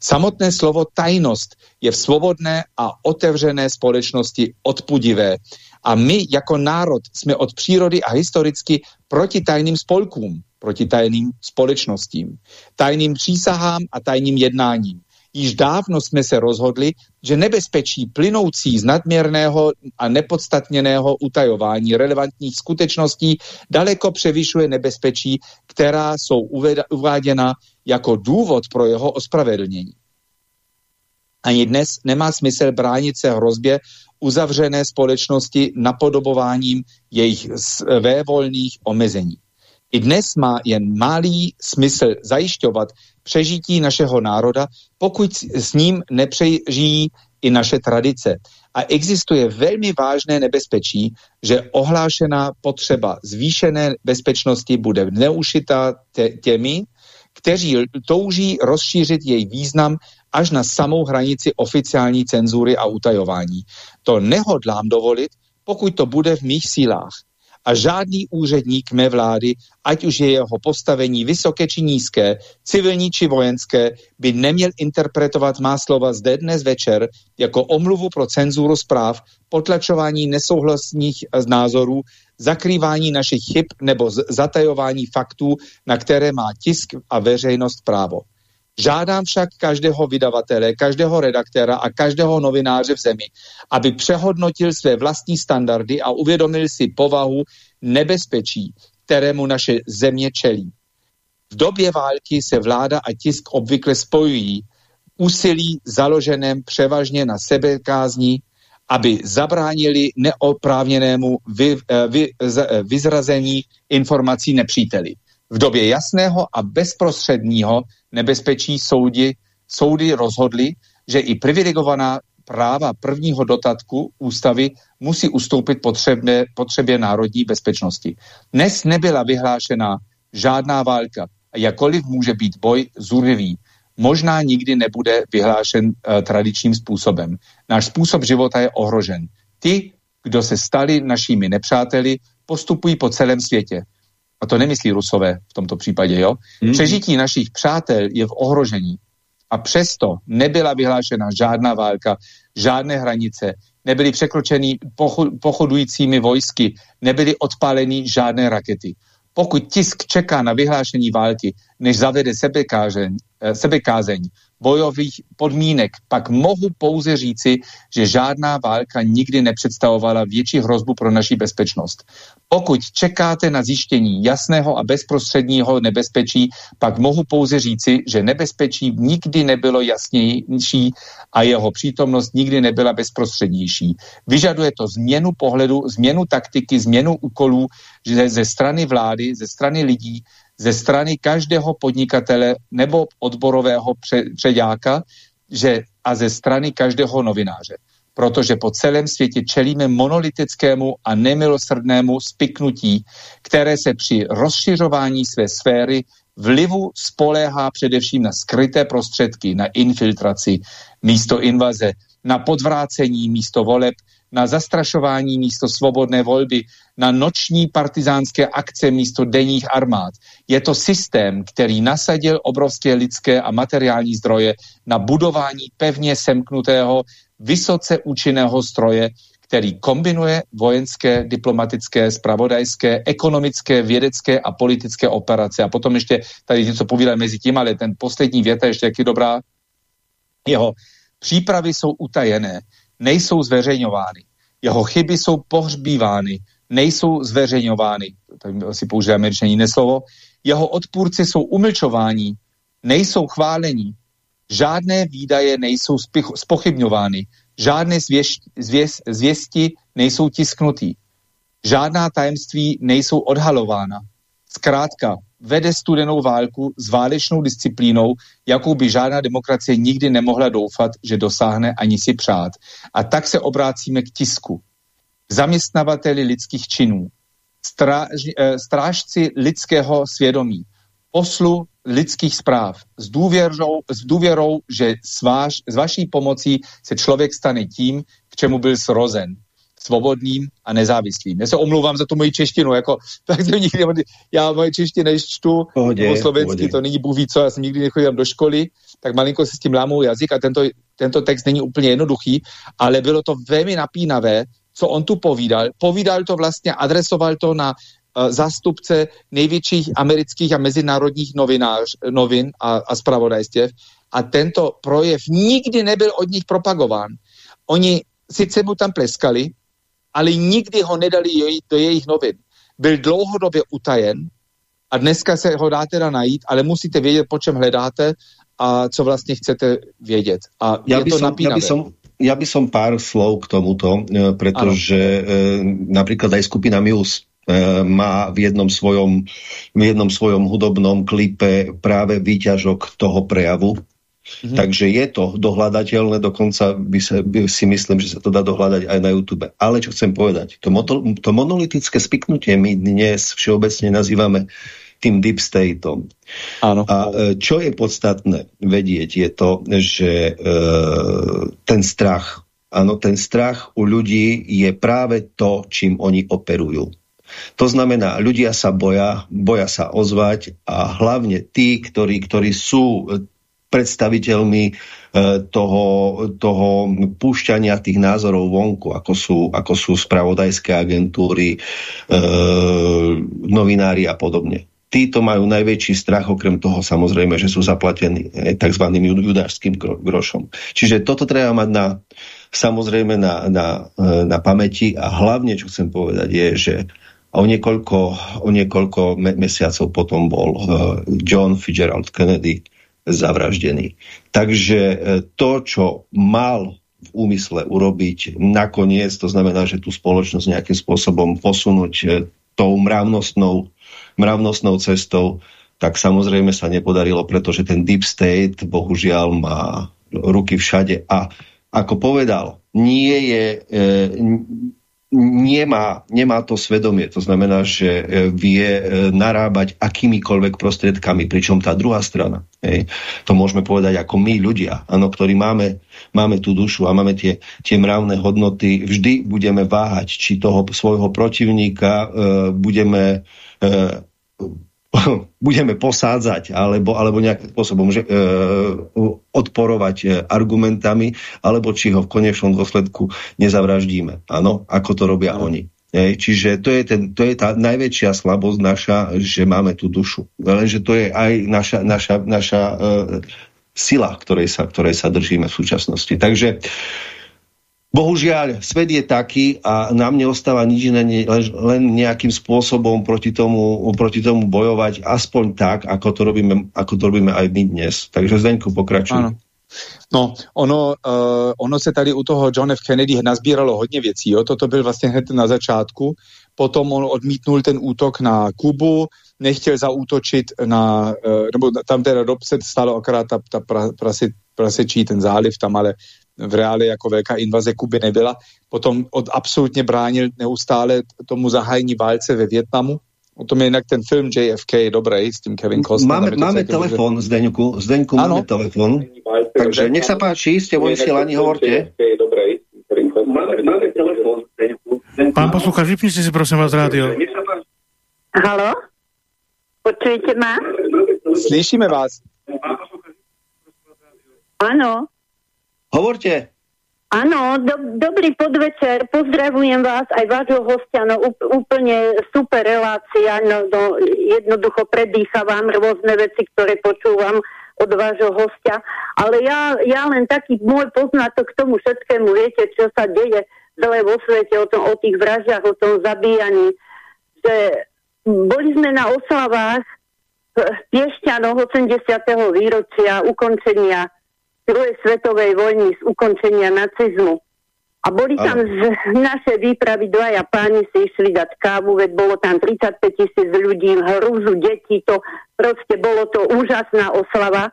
Samotné slovo tajnost je v svobodné a otevřené společnosti odpudivé a my jako národ jsme od přírody a historicky proti tajným spolkům, proti tajným společnostím, tajným přísahám a tajným jednáním. Již dávno jsme se rozhodli, že nebezpečí plynoucí z nadměrného a nepodstatněného utajování relevantních skutečností daleko převyšuje nebezpečí, která jsou uváděna jako důvod pro jeho ospravedlnění. Ani dnes nemá smysl bránit se hrozbě uzavřené společnosti napodobováním jejich svévolných omezení. I dnes má jen malý smysl zajišťovat přežití našeho národa, pokud s ním nepřežijí i naše tradice. A existuje velmi vážné nebezpečí, že ohlášená potřeba zvýšené bezpečnosti bude neušita těmi, kteří touží rozšířit její význam až na samou hranici oficiální cenzury a utajování. To nehodlám dovolit, pokud to bude v mých sílách a žádný úředník mé vlády, ať už je jeho postavení vysoké či nízké, civilní či vojenské, by neměl interpretovat má slova zde dnes večer jako omluvu pro cenzuru zpráv, potlačování nesouhlasných názorů, zakrývání našich chyb nebo zatajování faktů, na které má tisk a veřejnost právo. Žádám však každého vydavatele, každého redaktéra a každého novináře v zemi, aby přehodnotil své vlastní standardy a uvědomil si povahu nebezpečí, kterému naše země čelí. V době války se vláda a tisk obvykle spojují úsilí založeném převažně na sebekázní, aby zabránili neoprávněnému vy, eh, vy, eh, vyzrazení informací nepříteli. V době jasného a bezprostředního nebezpečí soudy, soudy rozhodly, že i privilegovaná práva prvního dotatku ústavy musí ustoupit potřebné, potřebě národní bezpečnosti. Dnes nebyla vyhlášena žádná válka jakkoliv může být boj zúrivý, možná nikdy nebude vyhlášen uh, tradičním způsobem. Náš způsob života je ohrožen. Ty, kdo se stali našimi nepřáteli, postupují po celém světě a to nemyslí Rusové v tomto případě, jo, mm. přežití našich přátel je v ohrožení. A přesto nebyla vyhlášena žádná válka, žádné hranice, nebyly překročeny pochodujícími vojsky, nebyly odpáleny žádné rakety. Pokud tisk čeká na vyhlášení války, než zavede sebekázeň, eh, sebekázeň bojových podmínek, pak mohu pouze říci, že žádná válka nikdy nepředstavovala větší hrozbu pro naši bezpečnost. Pokud čekáte na zjištění jasného a bezprostředního nebezpečí, pak mohu pouze říci, že nebezpečí nikdy nebylo jasnější a jeho přítomnost nikdy nebyla bezprostřednější. Vyžaduje to změnu pohledu, změnu taktiky, změnu úkolů že ze strany vlády, ze strany lidí, ze strany každého podnikatele nebo odborového předáka že, a ze strany každého novináře. Protože po celém světě čelíme monolitickému a nemilosrdnému spiknutí, které se při rozšiřování své sféry vlivu spoléhá především na skryté prostředky, na infiltraci místo invaze, na podvrácení místo voleb, na zastrašování místo svobodné volby, na noční partizánské akce místo denních armád. Je to systém, který nasadil obrovské lidské a materiální zdroje na budování pevně semknutého, vysoce účinného stroje, který kombinuje vojenské, diplomatické, spravodajské, ekonomické, vědecké a politické operace. A potom ještě tady něco povídám mezi tím, ale ten poslední věta ještě jaký dobrá. Jeho přípravy jsou utajené nejsou zveřejňovány. Jeho chyby jsou pohřbívány, nejsou zveřejňovány. Si použije američaní jiné slovo. Jeho odpůrci jsou umlčováni, nejsou chválení. Žádné výdaje nejsou spochybňovány, žádné zvěš, zvěs, zvěsti nejsou tisknutý, žádná tajemství nejsou odhalována. Zkrátka, vede studenou válku s válečnou disciplínou, jakou by žádná demokracie nikdy nemohla doufat, že dosáhne ani si přát. A tak se obrácíme k tisku. Zaměstnavateli lidských činů, stráž, eh, strážci lidského svědomí, poslu lidských zpráv s důvěrou, s důvěrou že s, váš, s vaší pomocí se člověk stane tím, k čemu byl zrozen svobodným a nezávislým. Já se omlouvám za tu moji češtinu, jako tak jsem nikdy, já moje češtiny nečtu, pohodě, nebo slovensky, pohodě. to není Bůh ví co, já jsem nikdy nechodil do školy, tak malinko si s tím lámou jazyk a tento, tento text není úplně jednoduchý, ale bylo to velmi napínavé, co on tu povídal. Povídal to vlastně, adresoval to na uh, zástupce největších amerických a mezinárodních novinář, novin a, a spravodajstěv a tento projev nikdy nebyl od nich propagován. Oni sice mu tam pleskali, ale nikdy ho nedali do jejich novin. Byl dlouhodobě utajen a dneska se ho dá teda najít, ale musíte vědět, po čem hledáte a co vlastně chcete vědět. A ja je to som, napínavé. Ja by som, ja by som pár slov k tomuto, e, pretože e, napríklad aj skupina Muse e, má v jednom svojom, v jednom svojom hudobnom klipe práve výťažok toho prejavu Mm-hmm. Takže je to dohľadateľné, dokonca by, sa, by si myslím, že sa to dá dohľadať aj na YouTube. Ale čo chcem povedať, to, moto, to monolitické spiknutie my dnes všeobecne nazývame tým deep stateom. Áno. A e, čo je podstatné vedieť, je to, že e, ten strach, áno, ten strach u ľudí je práve to, čím oni operujú. To znamená, ľudia sa boja, boja sa ozvať a hlavne tí, ktorí, ktorí sú predstaviteľmi e, toho, toho púšťania tých názorov vonku, ako sú, ako sú spravodajské agentúry, e, novinári a podobne. Títo majú najväčší strach, okrem toho samozrejme, že sú zaplatení e, tzv. judářským grošom. Čiže toto treba mať na, samozrejme na, na, na pamäti a hlavne, čo chcem povedať, je, že o niekoľko, o niekoľko mesiacov potom bol John Fitzgerald Kennedy, zavraždený. Takže e, to, čo mal v úmysle urobiť nakoniec, to znamená, že tú spoločnosť nejakým spôsobom posunúť e, tou mravnostnou, mravnostnou cestou, tak samozrejme sa nepodarilo, pretože ten deep state bohužiaľ má ruky všade a ako povedal, nie je, e, nemá, nemá to svedomie. To znamená, že e, vie e, narábať akýmikoľvek prostriedkami, pričom tá druhá strana, hej, to môžeme povedať ako my ľudia, ano, ktorí máme, máme tú dušu a máme tie, tie mravné hodnoty, vždy budeme váhať, či toho svojho protivníka uh, budeme uh, budeme posádzať alebo, alebo nejakým spôsobom že, e, odporovať e, argumentami, alebo či ho v konečnom dôsledku nezavraždíme. Áno, ako to robia no. oni. E, čiže to je, ten, to je tá najväčšia slabosť naša, že máme tú dušu. Lenže to je aj naša, naša, naša e, sila, ktorej sa, ktorej sa držíme v súčasnosti. Takže Bohužiaľ, svet je taký a nám neostáva nič iné, len nejakým spôsobom proti tomu, proti tomu bojovať, aspoň tak, ako to robíme, ako to robíme aj my dnes. Takže Zdeňku, pokračuj. No, ono, uh, ono se tady u toho John F. Kennedy nazbíralo hodně věcí. Jo? Toto byl vlastně hned na začátku. Potom on odmítnul ten útok na Kubu, nechtěl zaútočit na, uh, nebo tam teda se stalo akorát ta, ta pra, prasi, prasečí, ten záliv tam, ale v reále jako velká invaze Kuby nebyla. Potom od absolutně bránil neustále tomu zahájení válce ve Větnamu. O tom je jinak ten film JFK je dobrý s tím Kevin Costner. Máme, máme telefon, že... Zdeňku, Zdeňku ano. máme telefon. Takže nech sa páči, ste vo vysielaní, hovorte. Máme, máme telefon, Zdeňku. Pán posluchač, vypnite si prosím vás rádio. Halo? Počujete ma? Slyšíme vás. Áno. Hovorte. Áno, do, dobrý podvečer, pozdravujem vás, aj vášho hostia, no úplne super relácia, no, no jednoducho predýchavam rôzne veci, ktoré počúvam od vášho hostia, ale ja, ja len taký môj poznatok k tomu všetkému, viete, čo sa deje celé vo svete, o, tom, o tých vraždách, o tom zabíjaní, že boli sme na oslavách Piešťanov 80. výročia ukončenia druhej svetovej vojny, z ukončenia nacizmu. A boli tam z naše výpravy dvaja páni si išli dať kávu, veď bolo tam 35 tisíc ľudí, hrúzu detí, to proste bolo to úžasná oslava.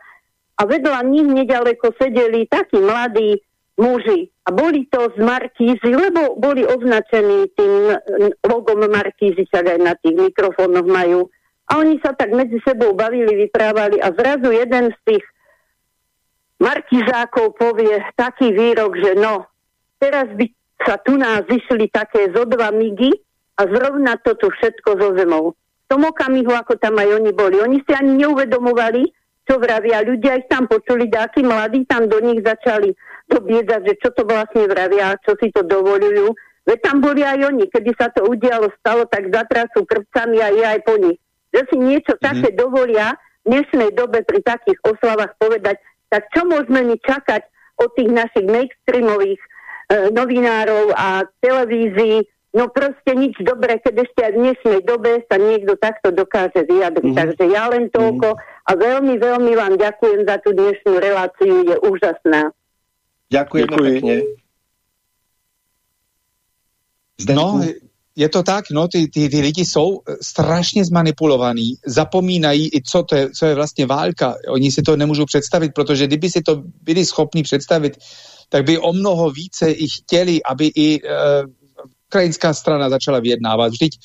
A vedľa nich nedaleko sedeli takí mladí muži. A boli to z Markízy, lebo boli označení tým logom Markízy, čak aj na tých mikrofónoch majú. A oni sa tak medzi sebou bavili, vyprávali a zrazu jeden z tých markizákov povie taký výrok, že no, teraz by sa tu nás zišli také zo dva migy a zrovna to tu všetko zo zemou. V tom okamihu, ako tam aj oni boli. Oni si ani neuvedomovali, čo vravia. Ľudia ich tam počuli, akí mladí tam do nich začali dobiedzať, že čo to vlastne vravia, čo si to dovolujú. Veď tam boli aj oni, kedy sa to udialo, stalo, tak zatrasú krpcami a je aj po nich. Že si niečo mm-hmm. také dovolia v dnešnej dobe pri takých oslavách povedať, tak čo môžeme my čakať od tých našich mainstreamových E, novinárov a televízií, no proste nič dobré, keď ešte aj v dnešnej dobe sa niekto takto dokáže vyjadriť. Mm-hmm. Takže ja len toľko mm-hmm. a veľmi, veľmi vám ďakujem za tú dnešnú reláciu, je úžasná. Ďakujeme Děkuji. pekne. No, je to tak, no, ty, ty, ty lidi jsou strašně zmanipulovaní, zapomínají i co, to je, co je vlastně válka. Oni si to nemůžou představit, protože kdyby si to byli schopni představit, tak by o mnoho více i chtěli, aby i uh, ukrajinská strana začala vyjednávat. Vždyť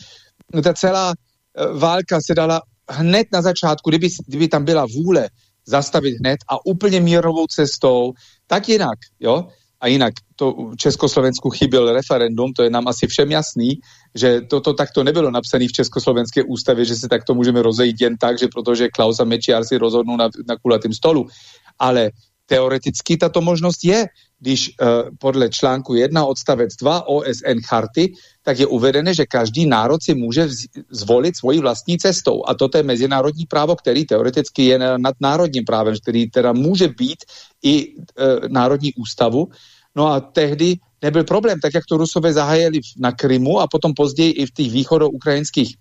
no, ta celá uh, válka se dala hned na začátku, kdyby, kdyby tam byla vůle zastavit hned a úplně mírovou cestou, tak jinak, jo? A jinak to v Československu chyběl referendum, to je nám asi všem jasný, že toto takto nebylo napsané v Československé ústavě, že se takto můžeme rozejít jen tak, že protože Klaus a Mečiar si rozhodnou na, na kulatým stolu. Ale teoreticky tato možnost je když uh, podle článku 1 odstavec 2 OSN charty, tak je uvedené, že každý národ si může zvolit svoji vlastní cestou. A toto je mezinárodní právo, který teoreticky je nad národním právem, který teda může být i uh, národní ústavu. No a tehdy nebyl problém, tak jak to Rusové zahájili na Krymu a potom později i v těch východoukrajinských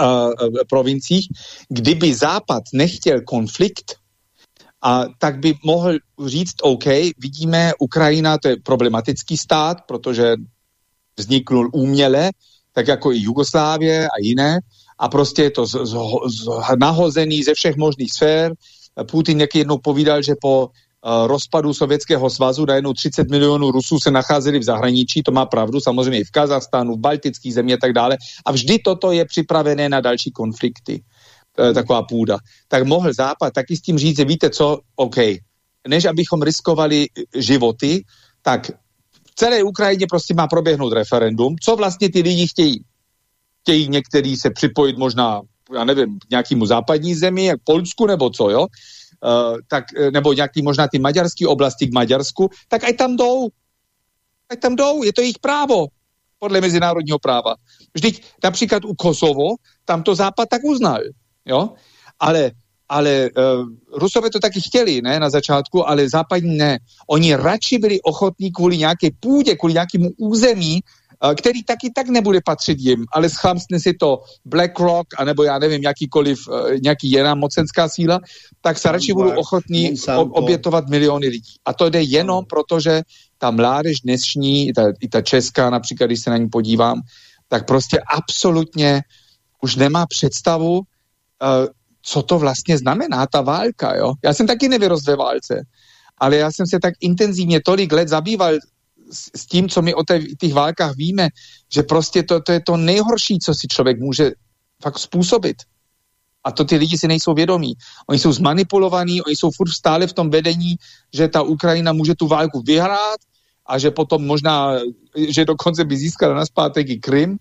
uh, provinciích, kdyby Západ nechtěl konflikt, a tak by mohl říct, OK, vidíme, Ukrajina to je problematický stát, protože vzniknul úměle, tak jako i Jugoslávie a jiné, a prostě je to z, z, z, nahozený ze všech možných sfér. Putin jak jednou povídal, že po uh, rozpadu Sovětského svazu najednou 30 milionů Rusů se nacházeli v zahraničí, to má pravdu, samozřejmě i v Kazachstánu, v baltických zemích a tak dále. A vždy toto je připravené na další konflikty. Taková půda, tak mohl Západ taky s tím říct, že víte co, OK, než abychom riskovali životy, tak v celé Ukrajině prostě má proběhnout referendum, co vlastně ty lidi chtějí. Chtějí některý se připojit možná, já nevím, nějakému západní zemi, jak Polsku nebo co, jo? Uh, tak, e, nebo nějaký možná ty maďarské oblasti k Maďarsku, tak ať tam jdou. Ať tam jdou, je to jejich právo podle mezinárodního práva. Vždyť například u Kosovo, tam to Západ tak uznal jo? Ale, ale uh, Rusové to taky chtěli, ne, na začátku, ale západní ne. Oni radši byli ochotní kvůli nějaké půdě, kvůli nějakému území, který taky tak nebude patřit jim, ale schámsne si to BlackRock, anebo já nevím, jakýkoliv, uh, nějaký jiná mocenská síla, tak se radši budou ochotní obětovat miliony lidí. A to jde jenom proto, že ta mládež dnešní, i ta, i ta česká například, když se na ní podívám, tak prostě absolutně už nemá představu, uh, co to vlastně znamená, ta válka, jo. Já jsem taky nevyrost ve válce, ale já jsem se tak intenzivně tolik let zabýval s, s tím, co my o těch válkách víme, že prostě to, to je to nejhorší, co si člověk může fakt způsobit. A to ty lidi si nejsou vědomí. Oni jsou zmanipulovaní, oni jsou furt stále v tom vedení, že ta Ukrajina může tu válku vyhrát a že potom možná, že dokonce by získala na zpátek i Krym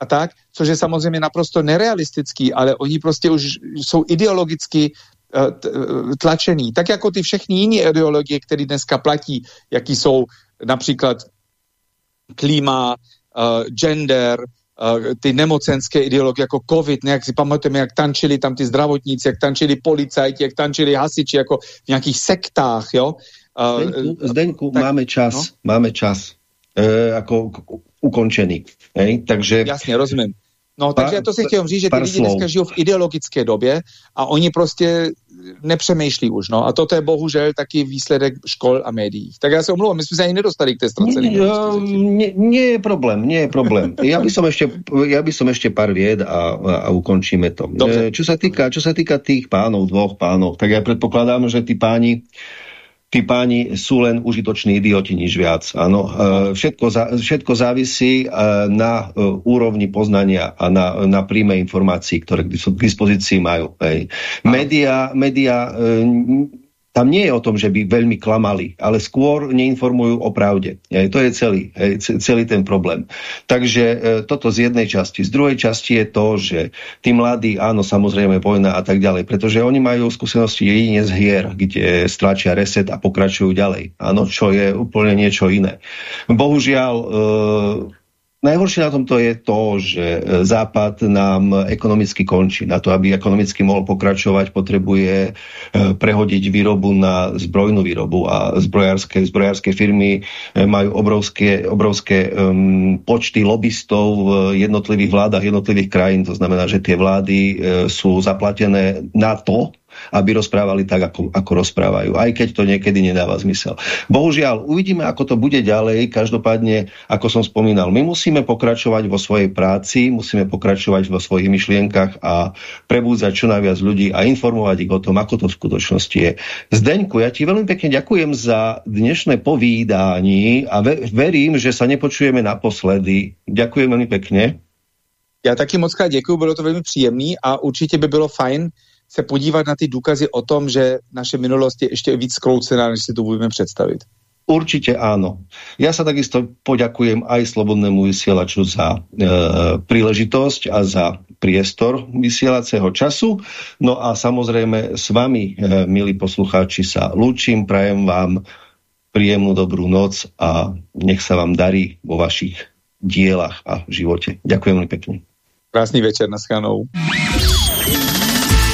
a tak, což je samozřejmě naprosto nerealistický, ale oni prostě už jsou ideologicky uh, tlačený. Tak jako ty všechny jiné ideologie, které dneska platí, jaký jsou například klima, uh, gender, uh, ty nemocenské ideologie jako covid, ne, jak si pamatujeme, jak tančili tam ty zdravotníci, jak tančili policajti, jak tančili hasiči, jako v nějakých sektách, jo. Uh, Zdenku, Zdenku no, máme čas, no? máme čas. E, ako ukončený. Hej? Takže... Jasně, rozumím. No, takže já to si chtěl říct, že ty lidi dneska žijou v ideologické době a oni prostě nepřemýšlí už. No. A toto je bohužel taky výsledek škol a médií. Tak já se omlouvám, my jsme se ani nedostali k té ztracené. Nie, nie je problém, nie je problém. Ja by som ešte, ja by som ešte pár vied a, a ukončíme to. Dobře. Čo sa, týka, čo sa týka tých pánov, dvoch pánov, tak ja predpokladám, že tí páni tí páni sú len užitoční idioti, nič viac. Áno. E, všetko, všetko závisí e, na e, úrovni poznania a na, na príjme informácií, ktoré k dispozícii majú. Hej. Media, media tam nie je o tom, že by veľmi klamali, ale skôr neinformujú o pravde. To je celý, celý ten problém. Takže e, toto z jednej časti. Z druhej časti je to, že tí mladí, áno, samozrejme vojna a tak ďalej, pretože oni majú skúsenosti jedine z hier, kde stlačia reset a pokračujú ďalej. Áno, čo je úplne niečo iné. Bohužiaľ, e, Najhoršie na tomto je to, že e, Západ nám ekonomicky končí. Na to, aby ekonomicky mohol pokračovať, potrebuje e, prehodiť výrobu na zbrojnú výrobu a zbrojárske, zbrojárske firmy e, majú obrovské, obrovské um, počty lobbystov v jednotlivých vládach jednotlivých krajín. To znamená, že tie vlády sú zaplatené na to, aby rozprávali tak, ako, ako rozprávajú. Aj keď to niekedy nedáva zmysel. Bohužiaľ, uvidíme, ako to bude ďalej. Každopádne, ako som spomínal, my musíme pokračovať vo svojej práci, musíme pokračovať vo svojich myšlienkach a prebúdzať čo najviac ľudí a informovať ich o tom, ako to v skutočnosti je. Zdeňku, ja ti veľmi pekne ďakujem za dnešné povídání a verím, že sa nepočujeme naposledy. Ďakujem veľmi pekne. Já taky moc krát děkuji, bylo to velmi příjemný a určitě by bylo fajn se podívat na ty důkazy o tom, že naše minulost je ještě víc skroucená, než si to budeme představit. Určite áno. Ja sa takisto poďakujem aj Slobodnému vysielaču za e, príležitosť a za priestor vysielacieho času. No a samozrejme s vami, e, milí poslucháči, sa lúčim, prajem vám príjemnú dobrú noc a nech sa vám darí vo vašich dielach a živote. Ďakujem veľmi pekne. Krásný večer, naschledanou.